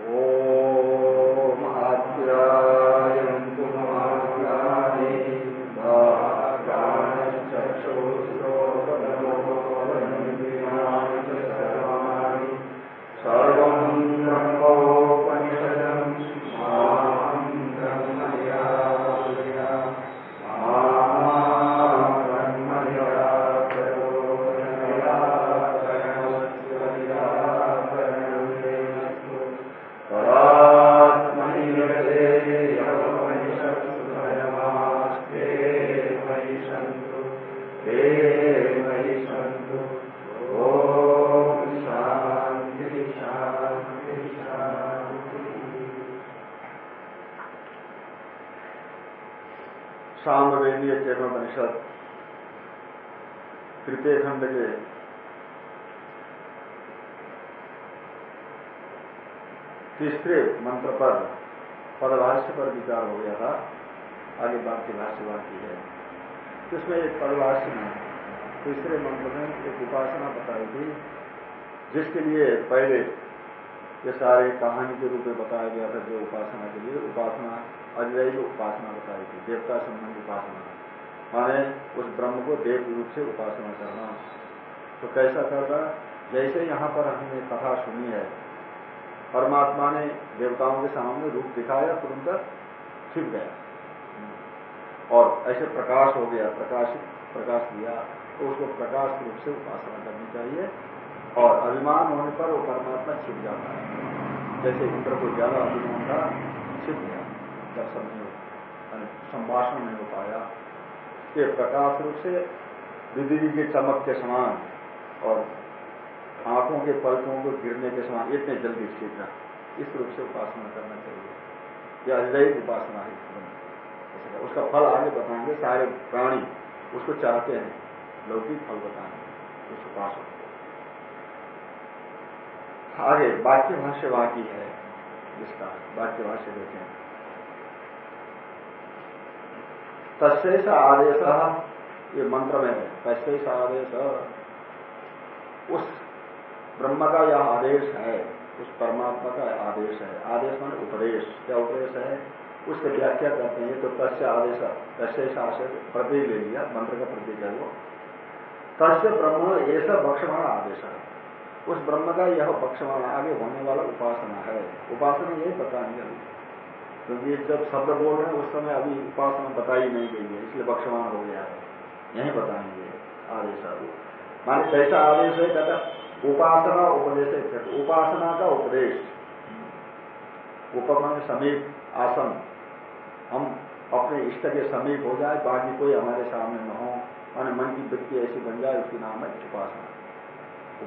ஓ तृतीय खंड के। तीसरे मंत्र पर पदभाष्य पर विचार हो गया था। आगे बाकी भाष्य बाकी है। इसमें एक पदभाष्य में, तीसरे मंत्र में एक उपासना बताई थी, जिसके लिए पहले ये सारे कहानी के रूप में बताया गया था जो उपासना के लिए। उपासना अजय उपासना बताई थी, देवता संबंधी उपासना। माने उस ब्रह्म को देव रूप से उपासना करना। तो कैसा करना? जैसे यहाँ पर हमने कथा सुनी है। परमात्मा ने देवताओं के सामने रूप दिखाया तुरंत छिप गया। और ऐसे प्रकाश हो गया, प्रकाशित, प्रकाश दिया तो उसको प्रकाश रूप से उपासना करनी चाहिए। और अभिमान होने पर वो परमात्मा छिप जाता है। जैसे इंद्र को ज़्यादा अभिमान था, छिप गया दर्शन नहीं संभाषण नहीं हो पाया। ये प्रकाश रूप से बिजली के चमक के समान और आँखों के पलकों को गिरने के समान इतने जल्दी शीघ्र इस रूप से उपासना करना चाहिए। यह अजय उपासना है उसका फल आगे बताएँगे। सारे प्राणी उसको चाहते हैं। लौकिक फल बताएँगे। उस उपासना आगे, वाक्य भाष्य बाकी है जिसका। वाक्य भाष्य देखें तस्ेष आदेश। ये मंत्र में है तस्ेष आदेश। उस ब्रह्म का यह आदेश है, उस परमात्मा का आदेश है। आदेश मान उपदेश। क्या उपदेश है? उसके व्याख्या करते हैं तो तस्य आदेश तस्ेष आशय प्रतीक ले लिया, मंत्र का प्रतीक है वो तस्य ब्रह्म, ऐसा भक्षमाण आदेश है। उस ब्रह्म का यह भक्षमाण आगे होने वाला उपासना है। उपासना यही बताएँगे क्योंकि जब शब्द बोल रहे हैं, उस समय अभी उपासना बताई नहीं गई है, इसलिए बक्षमान हो गया है। यही बताएँगे आदेश माने कैसा आदेश है कहता उपासना उपदेश उपासना का उपदेश उपमान समीप आसन, हम अपने इष्ट के समीप हो जाए, बाकी कोई हमारे सामने न हो, माने मन की वृत्ति ऐसी बन जाए, उसकी नाम है उपासना।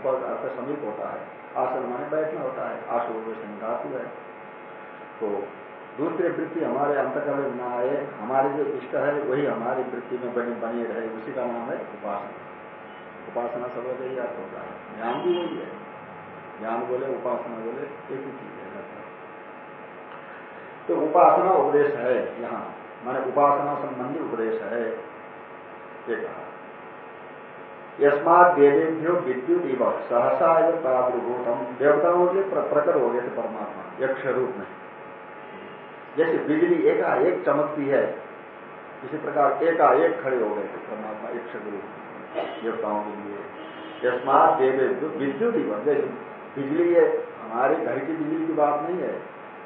अर्थ समीप होता है। आसन माने बैठना होता है। धातु है। तो दूसरी वृत्ति हमारे अंतकरण में न आए, हमारे जो इष्ट है, वही हमारी वृत्ति में बने, बनी रहे। उसी का नाम है उपासना। उपासना सब यही अर्थ होता है। ज्ञान भी वही है। ज्ञान बोले, उपासना बोले, एक ही चीज़ है। तो उपासना उपदेश है यहाँ। माने उपासना संबंधी उपदेश है। ये कहा। यस्मात देवेभ्यो विद्युत इव सहसा प्रादुर्भूतम। देवताओं के प्रकट हो गए थे परमात्मा। यक्ष रूप में। जैसे बिजली एकाएक चमकती है, इसी प्रकार एकाएक खड़े हो गए थे परमात्मा एक रूप देवताओं के लिए। यस्मात देवे विद्युत ही बन जैसे बिजली है हमारे घर की बिजली की बात नहीं है,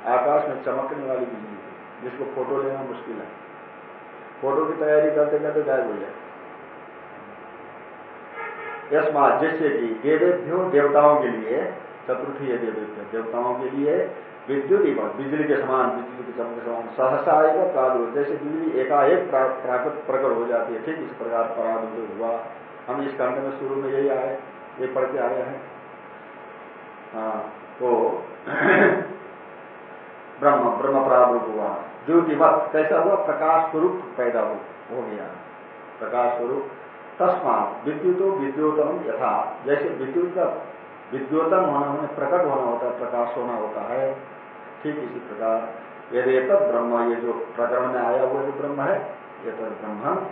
आकाश में चमकने वाली बिजली है, जिसको फ़ोटो लेना मुश्किल है। फ़ोटो की तैयारी करते करते गायब हो जाए। यस्मात जैसे कि देवेभ्यो देवताओं के लिए, चतुर्थी है देवेभ्यो, देवताओं के लिए विद्युत ही बिजली के समान बिजली के के समान। सहसा आएगा प्रादुर जैसे बिजली एकाएक प्रकट हो जाती है ठीक इस प्रकार परादुर हुआ। हम इस खंड में शुरू में यही आए ये पढ़ के आए हैं। हाँ तो ब्रह्म ब्रह्म प्रादुर हुआ। ज्योतिवत कैसा हुआ? प्रकाश स्वरूप पैदा हो, हो गया। प्रकाश स्वरूप। तस्मात विद्युतो विद्योतम यथा। जैसे विद्युत का विद्योतम होना होने प्रकट होना होता है प्रकाश होना होता है। ठीक इसी प्रकार। यदि तद ब्रह्म, ये जो प्रकरण में आया हुआ जो ब्रह्म है ये तद ब्रह्म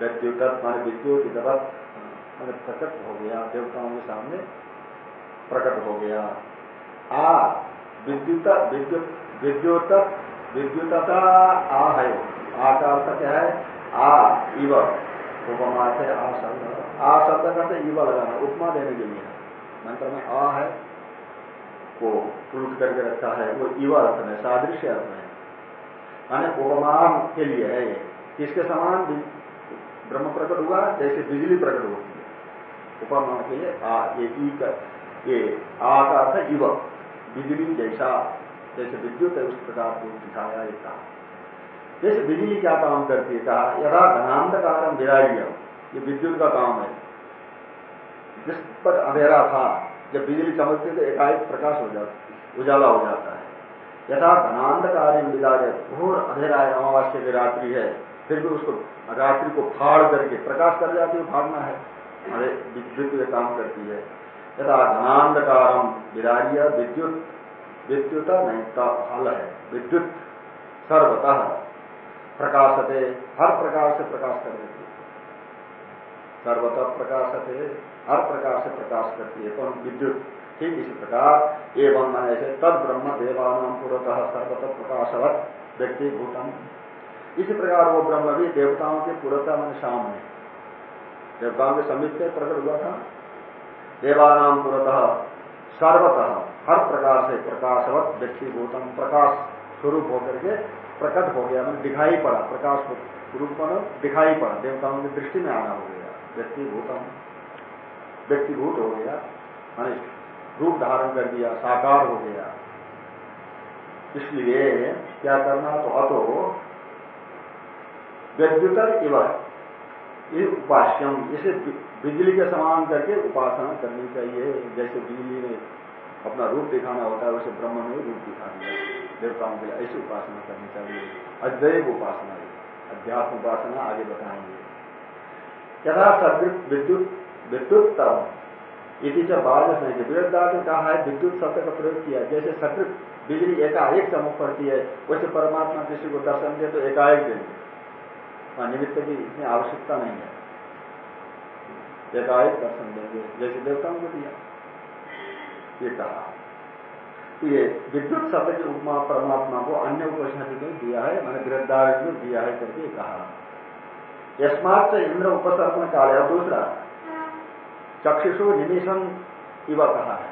विद्युत माने विद्युत इधवत मैंने प्रकट हो गया, देवताओं के सामने प्रकट हो गया। आ, विद्युत विद्युत विद्युत, विद्युतता आ है। आ का अर्थ क्या है? आ, इव। उपमा से आ शब्द। आ शब्द का इव लगाना, उपमा देने के लिए। मंत्र में आ है को उलट करके रखा है, वो इव अर्थ में, सादृश्य अर्थ में। माने उपमान के लिए है किसके समान? ब्रह्म प्रकट हुआ, जैसे बिजली प्रकट होती है। उपमान के लिए आ ये ई का ये आ का अर्थ इव बिजली जैसा, जैसे विद्युत है, उस प्रकार को दिखाया ये कहा जैसे बिजली क्या काम करती है, कहा यथा घनांधकार विराग्य ये विद्युत का काम है। जिस पर अंधेरा था जब बिजली चमकती है तो एकाएक प्रकाश हो जाता उजाला हो जाता है। यथा घनांधकार विदार्य घोर अंधेरा अमावास्या की रात्रि है, फिर भी उसको रात्रि को फाड़ करके प्रकाश कर जाती है फाड़ना है, अरे विद्युत काम करती है। यथा घनांधकारम विदार्य विद्युत विद्युत नहीं का फल है, विद्युत सर्वतः प्रकाशते, हर प्रकार से प्रकाश कर देती है। सर्वतः प्रकाशते। हर प्रकार से प्रकाश करती है। कौन? विद्युत। ठीक इसी प्रकार, एवं मन ऐसे तद ब्रह्म देवान पुरतः सर्वतः प्रकाशवत व्यक्ति भूतम। इसी प्रकार वो ब्रह्म भी देवताओं के पुरतः मन सामने। देवताओं के समीप से प्रकट हुआ था। देवानाम पुरतः सर्वतः हर प्रकार से प्रकाशवत व्यक्ति भूतम। प्रकाश स्वरूप होकर के प्रकट हो गया। मैंने दिखाई पड़ा। प्रकाश रूप में दिखाई पड़ा। देवताओं की दृष्टि में आना हो गया। व्यक्ति भूतम। व्यक्तिभूत हो गया, मैंने रूप धारण कर दिया, साकार हो गया। इसलिए क्या करना तो अतो विद्युतर इव उपास्यम, इसे बिजली के समान करके उपासना करनी चाहिए। जैसे बिजली में अपना रूप दिखाना होता है, वैसे ब्रह्म में रूप दिखा दिया देवताओं के लिए ऐसी उपासना करनी चाहिए। अद्वैव उपासना अध्यात्म उपासना आगे बताएँगे। यथा सदृत विद्युत विद्युत इसी जब बाज नहीं विरुद्धा ने कहा है, विद्युत शब्द का प्रयोग किया। जैसे सदृत बिजली एकाएक चमक पड़ती है वैसे परमात्मा किसी को दर्शन दे तो एकाएक देंगे निमित्त की इतनी आवश्यकता नहीं है। एकाएक दर्शन देंगे जैसे देवताओं को दिया। ये कहा। तो ये विद्युत शब्द की उपमा परमात्मा को अन्य उपनिषद में दिया है, मैंने में दिया है करके कहा। यस्मात से इंद्र उपसर्पण काल है दूसरा चक्षुषु निमिशन इव कहा है।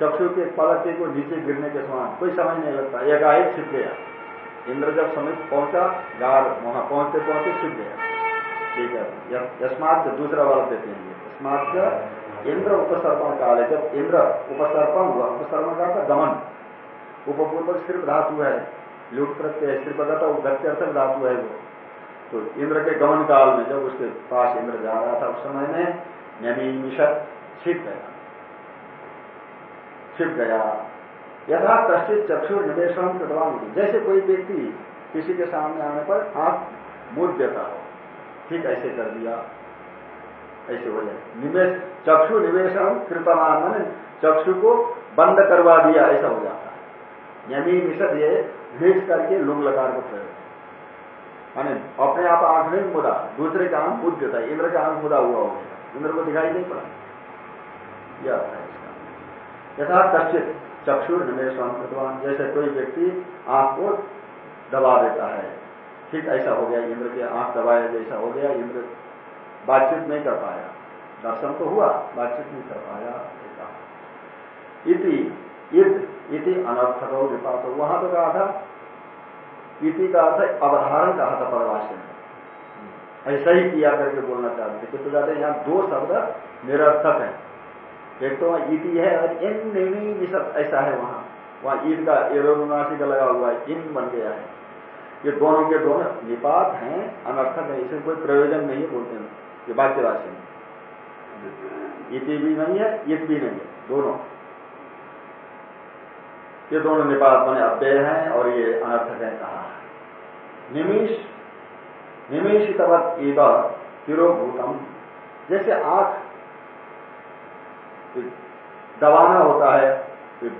चक्षु के पलक को नीचे गिरने के समान कोई समझ नहीं लगता एकाएक छिप गया। इंद्र जब समीप पहुँचा गार वहाँ पहुँचते पहुँचते छिप गया। ठीक है यस्मात से दूसरा वाला देते हैं। यस्मात इंद्र उपसर्पण काल है जब इंद्र उपसर्पण हुआ, उपसर्पण का गमन उपपूर्वक सिर्फ़ धातु है, लुट प्रत्यय, सिर्फ़ गता गत्यर्थक धातु है वो। तो इंद्र के गमन काल में जब उसके पास इंद्र जा रहा था, उस समय में नमीमिषत छिप गया। छिप गया। यथा कश्चित चक्षु निवेशन कृतवान जैसे कोई व्यक्ति किसी के सामने आने पर आँख मूर्त देता हो, ठीक ऐसे कर दिया, ऐसे हो जाए। निवेश चक्षु निवेशन कृतमान मैंने चक्षु को बंद करवा दिया, ऐसा हो जाता है। यमी निषद ये भेज करके लुंग लगा को प्रयोग अपने आप आँख नहीं मुदा, दूसरे का आँख मुद देता है इंद्र का आँख मुदा हुआ हो गया। इंद्र को दिखाई नहीं पड़ा। यह है इसका। यथा कश्चित चक्षुर निवेशन कृतवान जैसे कोई व्यक्ति आँख को दबा देता है। ठीक ऐसा हो गया, इंद्र के आँख दबाया जैसा हो गया, इंद्र बातचीत नहीं कर पाया। दर्शन तो हुआ, बातचीत नहीं कर पाया इति इति अनर्थक विपात वहाँ तो कहा था, इति का अर्थ अवधारण कहा था परवासी में। ऐसा ही किया करके बोलना चाहते थे। किंतु हैं, यहाँ दो शब्द निरर्थक है। एक तो वहाँ इति है और इन निर्णी ऐसा है वहाँ। वहाँ ईद का एरोनासी का लगा हुआ है इन बन गया है। ये दोनों के दोनों निपात हैं, अनर्थक है, इसमें कोई प्रयोजन नहीं है बोलते हैं। ये वाक्य राशि में। इति भी नहीं है इत भी नहीं है, दोनों। ये दोनों निपात बने, अव्यय हैं और ये अनर्थक है कहा। निमिष निमिषितवत एव तिरोभूतम। जैसे आँख दबाना होता है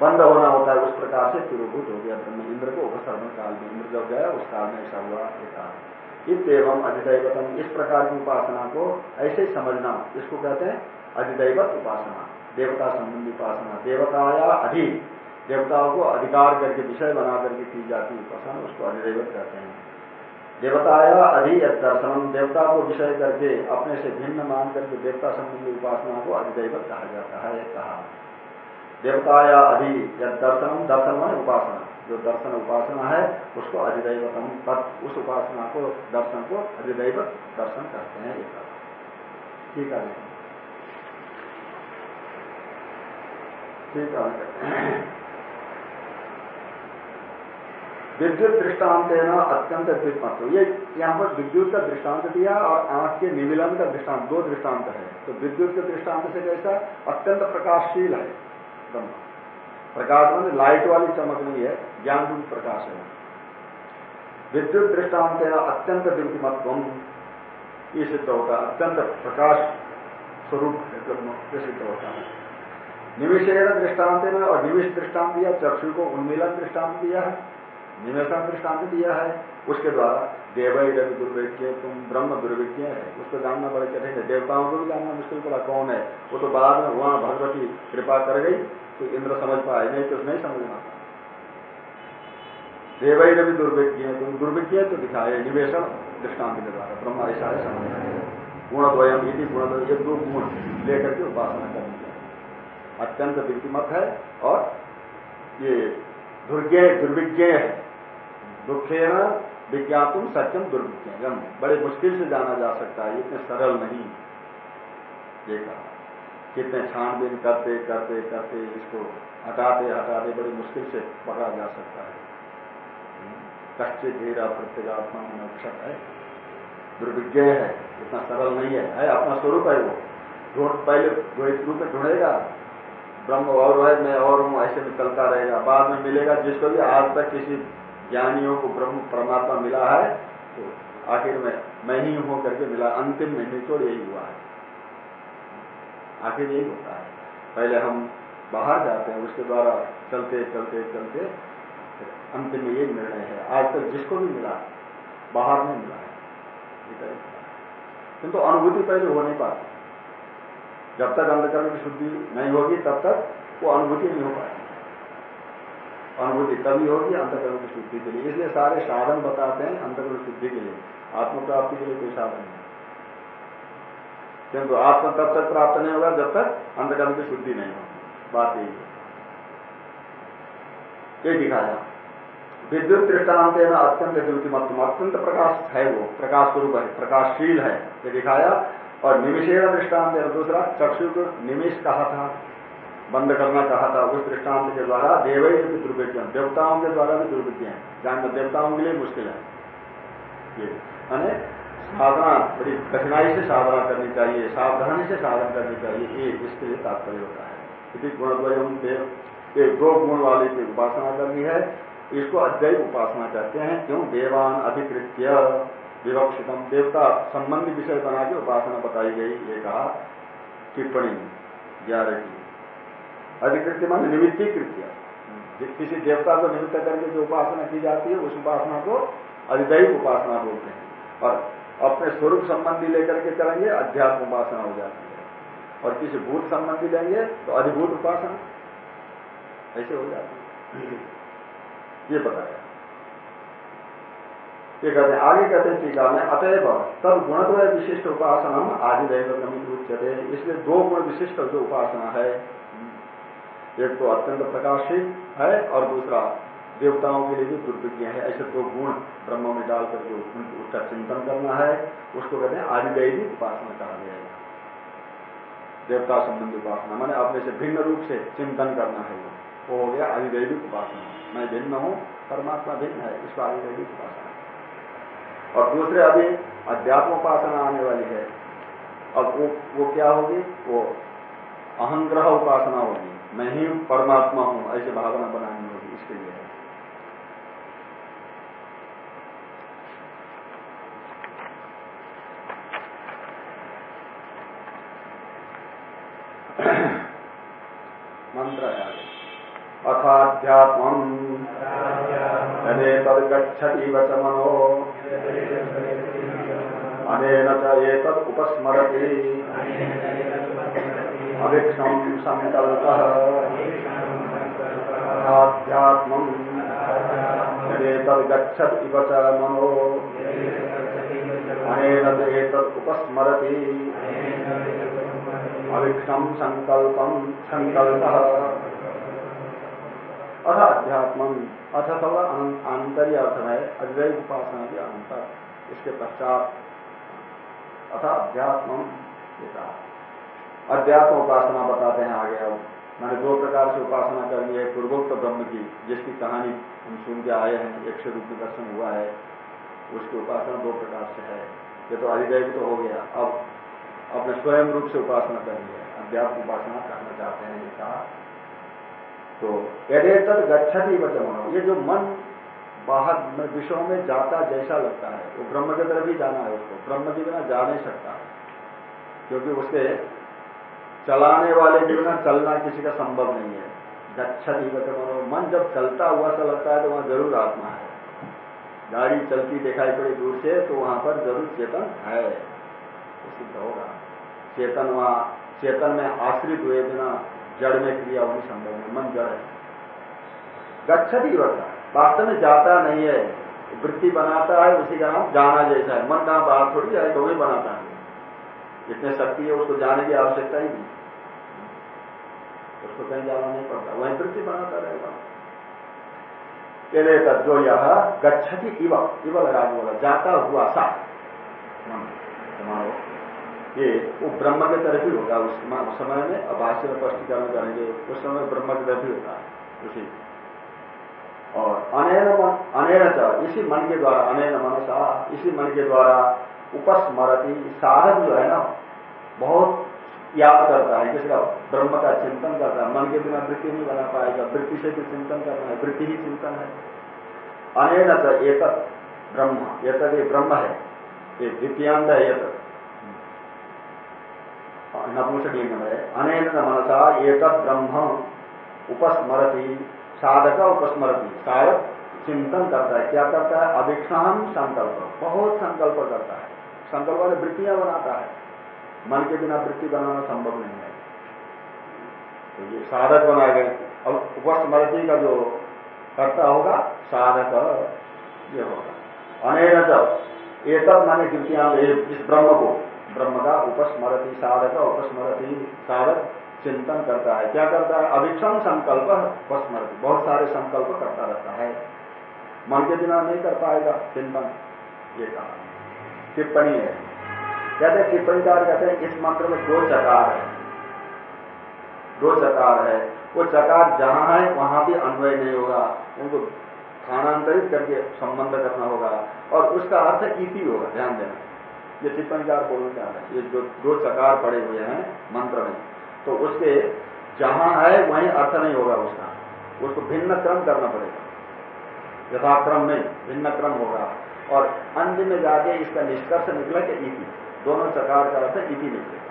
बंद होना होता है, उस प्रकार से तिरुभूत हो गया ब्रह्म इंद्र को। उपसर्वन काल में इंद्र जब गया, उस काल में ऐसा हुआ कहा एवं अधिदैवतम। इस प्रकार की उपासना को ऐसे समझना, इसको कहते हैं अधिदैवत उपासना। देवता संबंधी उपासना। देवताया अधि देवताओं को अधिकार करके, विषय बना करके की जाती उपासना, उसको अधिदैवत कहते हैं। देवताया अधि दर्शन देवता को विषय करके अपने से भिन्न मान करके देवता संबंधी उपासना को अधिदैवत कहा जाता है कहा। देवताया अधि यद दर्शन दर्शन में उपासना। जो दर्शन उपासना है, उसको अधिदैवतम, तत् उस उपासना को, दर्शन को अधिदैवत दर्शन करते हैं ठीक है। ठीक है। विद्युत दृष्टांत है ना, अत्यंत द्विपत्व ये यहाँ पर विद्युत का दृष्टांत दिया और आँख के निमिलन का दृष्टांत, दो दृष्टांत है। तो विद्युत के दृष्टांत से कैसा? अत्यंत प्रकाशशील है। ब्रह्म। प्रकाश में लाइट वाली चमक नहीं है ज्ञान रूप प्रकाश है। विद्युत दृष्टांत है अत्यंत द्युतिमत्व ये सिद्ध होता है। अत्यंत प्रकाश स्वरूप ब्रह्म। सिद्ध होता है। निमिषेण दृष्टांत में और निमिष दृष्टांत दिया, चक्षु को उन्मिलन दृष्टांत दिया है। निमेषण दृष्टांत दिया है। उसके द्वारा देवई रवि दुर्भिज्ञ तुम ब्रह्म दुर्भिज्ञ है। उसको जानना बड़े कठिन है। देवताओं को भी जानना मुश्किल पड़ा, कौन है? वो तो बाद में वहाँ भगवती कृपा कर गई तो इंद्र समझ पाए। नहीं तो नहीं समझना देवई रवि दुर्भिज्ञ तुम दुर्भिज्ञ तो दिखाए निवेशन दृष्टांत के द्वारा। ब्रह्म ऐसा है समझना गुण द्वयम यदि गुण ये दो गुण लेकर के उपासना करनी चाहिए अत्यंत विद्युमत है और ये दुर्ज्ञ दुर्विज्ञ है। दुखेण विज्ञातुम सत्यम दुर्विज्ञ बड़े मुश्किल से जाना जा सकता है इतने सरल नहीं। ये कहा कितने छानबीन करते करते करते इसको हटाते हटाते बड़ी मुश्किल से पकड़ा जा सकता है। कच्चे धीरा प्रत्येगात्मा नक्षक है। दुर्विज्ञ है इतना सरल नहीं है, है अपना स्वरूप है वो। ढूंढ पहले द्वैत रूप में ढूंढेगा। ब्रह्म और है मैं और हूँ ऐसे में चलता रहेगा। बाद में मिलेगा जिसको भी आज तक किसी ज्ञानियों को ब्रह्म परमात्मा मिला है तो आखिर में मैं ही हूँ करके मिला, अंतिम में निचोड़ यही हुआ है। आखिर यही होता है। पहले हम बाहर जाते हैं, उसके द्वारा चलते चलते चलते अंतिम में यही निर्णय है। आज तक जिसको भी मिला, बाहर में मिला है। किंतु तो अनुभूति पहले हो नहीं पाती। जब तक अंधकरण की शुद्धि नहीं होगी, तब तक वो अनुभूति नहीं हो पाएगी। अनुभूति तभी होगी अंतकरण की शुद्धि के लिए। इसलिए सारे साधन बताते हैं अंतकरण शुद्धि के लिए। आत्म प्राप्ति के लिए कोई साधन नहीं। किंतु आत्मा तब तक प्राप्त नहीं होगा जब तक अंतकरण की शुद्धि नहीं होगी। बात यही है। ये दिखाया। विद्युत दृष्टांत है ना अत्यंत द्युतिमत्म अत्यंत प्रकाश है वो। प्रकाश स्वरूप है, प्रकाशशील है। ये दिखाया। और निमिषेण दृष्टांत दूसरा चक्षु को निमिष कहा था। बंद करना कहा था उस दृष्टांत के द्वारा देव भी दुर्भिज्ञ देवताओं के द्वारा भी दुर्भिज्ञ है। जानना देवताओं के लिए मुश्किल है। ये साधना, बड़ी कठिनाई से साधना करनी चाहिए, सावधानी से साधन करनी चाहिए, ये इसके लिए तात्पर्य होता है। यदि गुणद्वयम देव एक दो गुण वाले की उपासना करनी है। इसको अद्वैत उपासना कहते हैं, क्यों? देवान अधिकृत्य, विवक्षितम। देवता संबंधी विषय बना के उपासना बताई गई, ये कहा, टिप्पणी, ग्यारह की। अधिकृत्य मान निमित्ती कृत्य किसी देवता को निमित्त करके जो उपासना की जाती है, उस उपासना को अधिदैव उपासना बोलते हैं। और अपने स्वरूप संबंधी लेकर के चलेंगे, अध्यात्म उपासना हो जाती है। और किसी भूत संबंधी लेंगे तो अधिभूत उपासना। ऐसे हो जाती है। ये बताया। ये कहते हैं, आगे कहते हैं टीका में, अतएव तब गुणद्वय विशिष्ट उपासना आदिदैव कमित उच्चते इसलिए दो गुण विशिष्ट जो उपासना है एक तो अत्यंत प्रकाशित है और दूसरा देवताओं के लिए भी दुर्विज्ञ है। ऐसे दो गुण ब्रह्म में डालकर जो उसका चिंतन करना है। उसको कहते हैं आदिदैविक उपासना कहा है। देवता संबंधी उपासना, मैंने अपने से भिन्न रूप से चिंतन करना है। वो वो हो गया आदिदैविक उपासना। मैं भिन्न हूँ, परमात्मा भिन्न है, इसको आदिदैविक उपासना। और दूसरे अभी अध्यात्म उपासना आने वाली है। अब वो वो क्या होगी? वो अहंग्रह उपासना होगी। मैं ही परमात्मा हूँ, ऐसे भावना बनानी होगी इसके लिए। मंत्र अथाध्यात्म। यदे तद गच्छति वच मनो अनेन च एतत् अथाध्यात्म इव च मनो अनेन एतत् उपस्मरति अविक्षम संकल्पम संकल्प अथ अध्यात्म अथ थोड़ा आंतर्य अर्थ है अद्वैत उपासना के अंतर इसके पश्चात अथ अध्यात्म अध्यात्म उपासना बताते हैं आगे अब। मैंने दो प्रकार से उपासना करनी है। पूर्वोक्त ब्रह्म की, जिसकी कहानी हम सुन के आए हैं, एक से रूप में दर्शन हुआ है। उसकी उपासना दो प्रकार से है। ये तो अधिदैव तो हो गया। अब अपने स्वयं रूप से उपासना करनी है। अध्यात्म उपासना करना चाहते हैं ये कहा तो यदेतर गच्छति वचमनो ये जो मन बाहर विषयों में जाता जैसा लगता है, वो ब्रह्म की तरफ़ ही जाना है उसको। ब्रह्म के बिना जा नहीं सकता, क्योंकि उसके चलाने वाले के बिना चलना किसी का संभव नहीं है। गच्छति वचमनो मन। जब चलता हुआ सा लगता है तो वहाँ ज़रूर आत्मा है। गाड़ी चलती दिखाई पड़ी दूर से तो वहाँ पर ज़रूर चेतन है। सिद्ध होगा। चेतन वहाँ, चेतन में आश्रित हुए बिना जड़ में क्रिया होनी संभव नहीं। मन जड़ है। गच्छती वर्ता वास्तव में जाता नहीं है। वृत्ति बनाता है, उसी का नाम जाना जैसा है। मन कहाँ बाहर थोड़ी जाए तो वही बनाता है। जितने शक्ति है उसको जाने की आवश्यकता ही नहीं। उसको कहीं जाना नहीं पड़ता। वही वृत्ति बनाता रहेगा। कहते जो यह गच्छति इव। इव लगा बोला जाता हुआ सा। ये वो ब्रह्म के तरफ़ ही होगा। उस समय में अभाष्य स्पष्टीकरण करेंगे उस समय ब्रह्म की तरफ़ ही। होगा उसी। और अनैन मन, अनैन इसी मन के द्वारा, अनैन मनसा, इसी मन के द्वारा उपस्मरती। साधक जो है ना, बहुत याद करता है। किसी का ब्रह्म का चिंतन करता है, मन के बिना वृत्ति नहीं बना पाएगा, वृत्ति से भी चिंतन करना है, वृत्ति ही चिंतन है। अनैन एक ब्रह्म। एक ब्रह्म है। ये द्वितीयांत है एक नपुंसकलिंग में अनेन मनसा एक ब्रह्म उपस्मरती। साधक उपस्मरती। साधक चिंतन करता है। क्या करता है? अभिक्षाम संकल्प। बहुत संकल्प करता है। संकल्प वाले वृत्तियाँ बनाता है। मन के बिना वृत्ति बनाना संभव नहीं है। तो ये साधक बनाए गए। अब उपस्मृति का जो करता होगा, साधक ये होगा। अनेन जब एक माने द्वितीय इस ब्रह्म को। ब्रह्म का उपस्मरती साधक उपस्मरती साधक चिंतन करता है। क्या करता है? अभिक्षम संकल्प उपस्मरती बहुत सारे संकल्प करता रहता है। मन के बिना नहीं कर पाएगा चिंतन, ये कहा। टिप्पणी है। कहते टिप्पणीकार कहते हैं, इस मंत्र में दो चकार है। दो चकार है। वो चकार जहाँ है, वहाँ भी अन्वय नहीं होगा। उनको स्थानांतरित करके संबंध करना होगा। और उसका अर्थ इति होगा, ध्यान देना। ये टिप्पणीकार बोलना चाह रहे हैं। ये जो दो चकार पड़े हुए हैं मंत्र में तो उसके जहाँ है, वहीं अर्थ नहीं होगा उसका। उसको भिन्न क्रम करना पड़ेगा। यथाक्रम में भिन्न क्रम होगा। और अंत में जाके इसका निष्कर्ष निकला कि इति दोनों चकार का अर्थ इति निकलेगा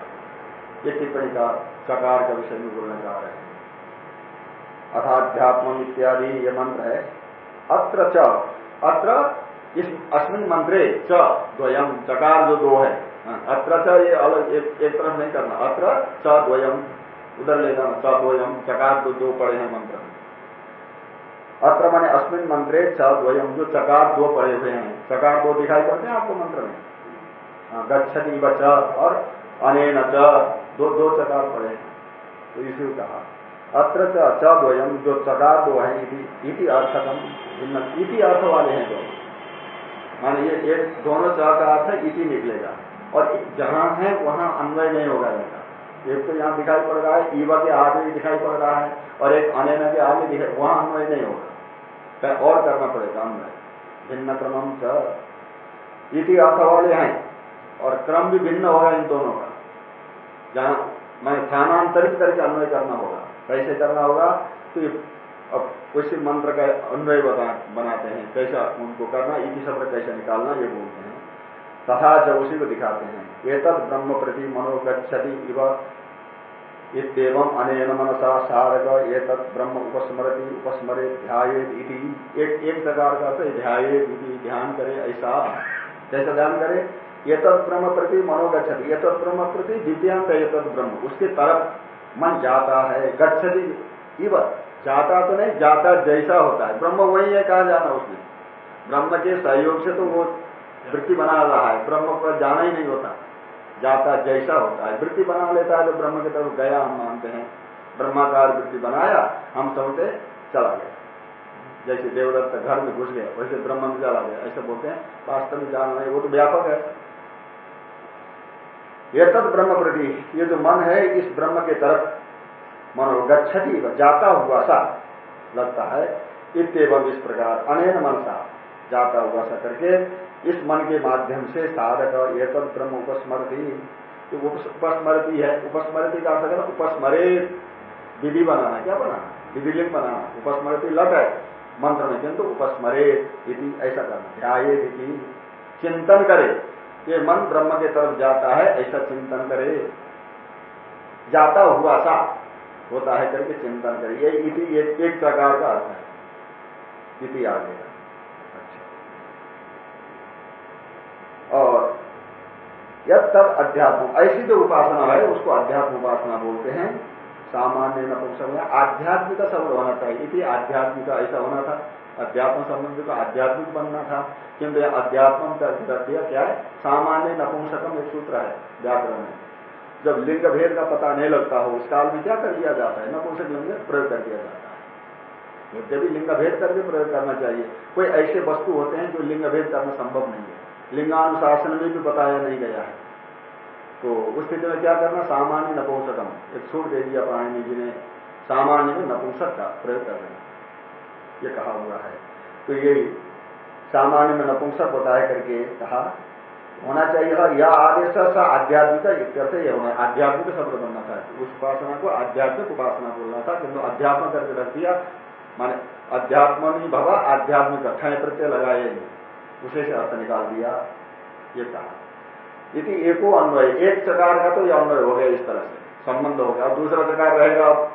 ये टिप्पणी का चकार का विषय में बोलना चाह रहे हैं। अथाध्यात्म इत्यादि ये मंत्र है। अत्र च। अत्र इस अश्विन मंत्रे च द्वयम चकार जो दो है। हाँ, अत्र च ये अलग एक, तरफ़ नहीं करना। अत्र च द्वयम उधर ले जाना च द्वयम चकार जो दो पड़े हैं मंत्र अत्र मैंने अश्विन मंत्रे च द्वयम जो चकार दो पड़े हुए हैं। चकार दो दिखाई पड़ते हैं आपको मंत्र में? हाँ, गच्छति बच और अनेन च दो दो चकार पड़े हैं। तो इसी कहा। अत्र च द्वयम जो चकार दो है इति अर्थकम इति अर्थ वाले हैं दोनों माने ये एक दोनों चाह का अर्थ इसी निकलेगा। और जहाँ है वहाँ अन्वय नहीं होगा इनका। एक तो यहाँ दिखाई पड़ रहा है, ईवा के आगे भी दिखाई पड़ रहा है, और एक अनेना के आगे दिखाई, वहाँ अन्वय नहीं होगा। और करना पड़ेगा अन्वय। भिन्न क्रम इति अर्थ वाले हैं, और क्रम भी भिन्न होगा इन दोनों का। जहाँ मैं स्थानांतरित करके अन्वय करना होगा। कैसे करना होगा? तो अब किसी मंत्र का अन्वय बनाते हैं। कैसा उनको करना इसी शब्द कैसे निकालना, ये बोलते हैं। तथा जब उसी को दिखाते हैं। ये ब्रह्म प्रति मनोगछति इव। इतम अनेन मनसा सारक तत् ब्रह्म उपस्मरति उपस्मरे ध्याये एक एक प्रकार का तो ध्याये ध्यान करे, ऐसा। जैसा ध्यान करे ये ब्रह्म प्रति मनोगछति ये ब्रह्म प्रति दिव्यांग ये ब्रह्म। उसके तरफ़ मन जाता है, गच्छति इव। जाता तो नहीं, जाता जैसा होता है। ब्रह्म वही है, कहा जाना उसने? ब्रह्म के सहयोग से तो वो वृत्ति बना रहा है। ब्रह्म पर जाना ही नहीं होता। जाता जैसा होता है। वृत्ति बना लेता है तो ब्रह्म की तरफ़ गया, हम मानते हैं, ब्रह्माकार वृत्ति बनाया, हम समझते चला गया। जैसे देवदत्त घर में घुस गया, वैसे ब्रह्म में चला गया, ऐसे बोलते हैं, वास्तव में जाना वो तो व्यापक है। ये तद ब्रह्म प्रति, ये जो मन है, इस ब्रह्म के तरफ़ मनो गच्छति जाता हुआ सा लगता है इतम इस प्रकार अनेन मनसा जाता हुआ सा करके इस मन के माध्यम से साधक ये तद ब्रह्म उपस्मृति उपस्मृति है उपस्मृति का अर्थ करना उपस्मरे विधि बनाना, क्या बनाना? विधिलिंग बनाना उपस्मृति लट है, मंत्र में किंतु उपस्मरे इति ऐसा करना ध्याये चिंतन करे, ये मन ब्रह्म के तरफ़ जाता है, ऐसा चिंतन करे, जाता हुआ सा होता है करके चिंतन करे, ये एक प्रकार का अर्थ है, इति आ गया अच्छा और यद तब अध्यात्म, ऐसी जो उपासना है, उसको अध्यात्म उपासना बोलते हैं। सामान्य नपुंसक में आध्यात्मिक शब्द होना चाहिए। इति आध्यात्मिक, ऐसा होना था। अध्यात्म संबंध का आध्यात्मिक बनना था। किंतु अध्यात्म का क्या है? सामान्य नपुंसकम एक सूत्र है, व्याकरण में। जब लिंग भेद का पता नहीं लगता हो उस काल में क्या कर दिया जाता है? नपुंसक लिंग प्रयोग कर दिया जाता है। भी लिंग भेद करके प्रयोग करना चाहिए, कोई ऐसे वस्तु होते हैं जो लिंग भेद करना संभव नहीं है। लिंगानुशासन में भी बताया नहीं गया है। तो उस स्थिति में क्या करना, सामान्य नपुंसकम। एक छूट दे दिया पाणी जी ने, सामान्य में नपुंसक का प्रयोग कर रहे ये कहा हुआ है। तो ये सामान्य में नपुंसक है करके कहा, होना चाहिए था यह आदेश सा आध्यात्मिक इत्यर्थ ये होना आध्यात्मिक शब्द बनना था। उस उपासना को आध्यात्मिक उपासना बोलना था, किंतु अध्यात्म करके रख दिया। माने अध्यात्म नहीं भवा, आध्यात्मिक ठय प्रत्यय लगाए उसे से अर्थ निकाल दिया, ये कहा। यदि एको अन्वय, एक चकार का तो यह अन्वय हो गया इस तरह से, संबंध हो गया। दूसरा चकार रहेगा, अब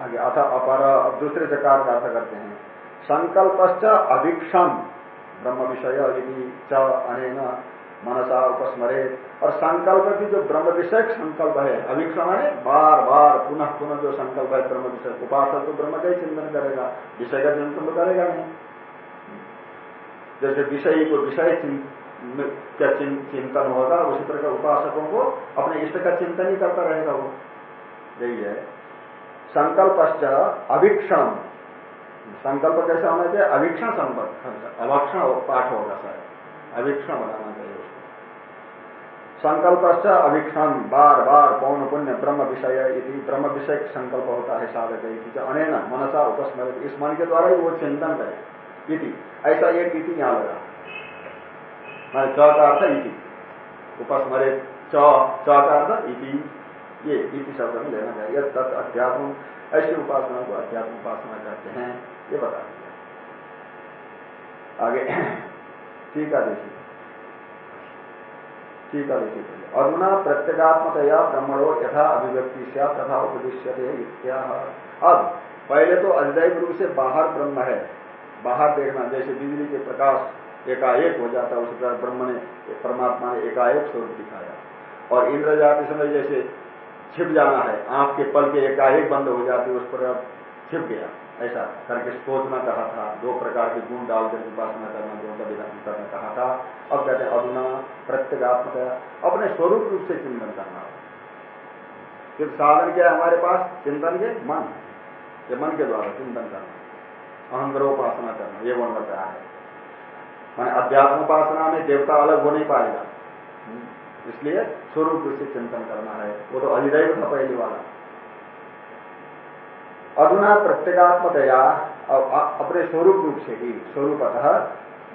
आगे, अथ अपर, अब दूसरे चकार का अर्थ करते हैं। संकल्प अभिक्षम, ब्रह्म विषय यदि च अनेन मनसा उपस्मरे और संकल्प की जो ब्रह्म विषय संकल्प है, अभिक्षम है बार बार, पुनः पुनः जो संकल्प है ब्रह्म विषय उपासक तो ब्रह्म का ही चिंतन करेगा, विषय का चिंतन तो करेगा नहीं। जैसे विषय को विषय क्या चिंतन होगा, उसी प्रकार उपासकों को अपने इष्ट का चिंतन ही करता रहेगा वो। यही है। संकल्प अभिक्षण संकल्प कैसा होना चाहिए, अभिक्षण संकल्प, अभक्षण पाठ होगा सर। अभिक्षण बनाना चाहिए संकल्प अभिक्षण, बार बार, पौन, पुण्य, ब्रह्म विषय यदि ब्रह्म विषय संकल्प होता है साधक अनेन मनसा उपस्मृत इस मन के द्वारा ही वो चिंतन करे इति ऐसा एक इति यहाँ लगा मान च का अर्थ इति उपस्मरे च च का अर्थ इति ये इति शब्द में लेना चाहिए। तत् अध्यात्म, ऐसी उपासना को अध्यात्म उपासना कहते हैं। ये बता दिया। आगे, ठीक है, देखिए। ठीक है, देखिए। अधुना प्रत्येगात्मकया ब्रह्मणो यथा अभिव्यक्ति से तथा उपदिश्य अब, पहले तो अध्यय रूप से बाहर ब्रह्म है। बाहर देखना जैसे बिजली के प्रकाश एकाएक हो जाता उसी प्रकार ब्रह्म ने, परमात्मा ने एकाएक स्वरूप दिखाया। और इंद्र जाति समय जैसे छिप जाना है, आँख के पल के एकाएक बंद हो जाती उस पर छिप गया। ऐसा करके सोचना कहा था, दो प्रकार के गुण डालकर उपासना करना दो का विधान करना कहा था। अब कहते हैं, अधुना, प्रत्येगात्मक, अपने स्वरूप रूप से चिंतन करना। फिर साधन क्या है हमारे पास? चिंतन के मन। ये मन के द्वारा चिंतन करना। अहंग्रोपासना करना, ये वन बताया है। मैंने अध्यात्म उपासना में देवता अलग हो नहीं पाएगा। इसलिए स्वरूप रूप से चिंतन करना है। वो तो अधिदैव था पहले वाला अधुना प्रत्येगात्मकया अपने स्वरूप रूप से ही स्वरूपतः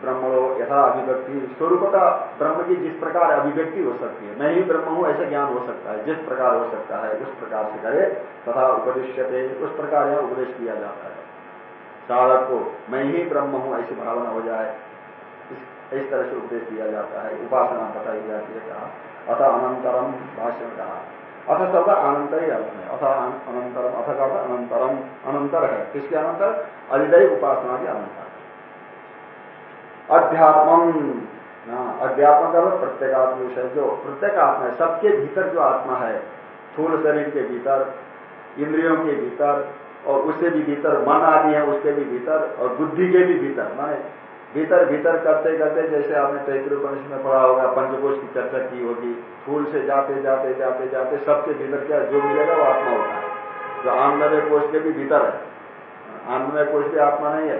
ब्रह्मणो यथा अभिव्यक्ति। स्वरूपतः ब्रह्म की जिस प्रकार अभिव्यक्ति हो सकती है, मैं ही ब्रह्म हूँ, ऐसा ज्ञान हो सकता है। जिस प्रकार हो सकता है, उस प्रकार से करे, तथा उपदिश्यते, उस प्रकार यह उपदेश किया जाता है। साधक को मैं ही ब्रह्म हूँ, ऐसी भावना हो जाए। इस तरह से उपदेश दिया जाता है, उपासना बताई जाती है कहा। अथ अनंतरम भाष्य में कहा। अथ शब्द अनंत ही अर्थ है। अथ अनंतरम, अथ का अनंतरम, अनंतर है। किसके अनंतर? अधिदय उपासना के अनंतर। अध्यात्म अध्यात्म का प्रत्येगात्म विषय जो प्रत्येक आत्मा है। सबके भीतर जो आत्मा है, स्थूल शरीर के भीतर, इंद्रियों के भीतर और उससे भी भीतर मन आदि है, उसके भी भीतर और बुद्धि के भी भीतर, माने भीतर भीतर करते करते, जैसे आपने तैतृ उपनिषद में पढ़ा होगा, पंचकोश की चर्चा की होगी, फूल से जाते जाते जाते जाते, सबके भीतर क्या, जो मिलेगा वो आत्मा होता है। जो आनंदमय कोष के भी भीतर है। आनंदमय कोष भी आत्मा नहीं है।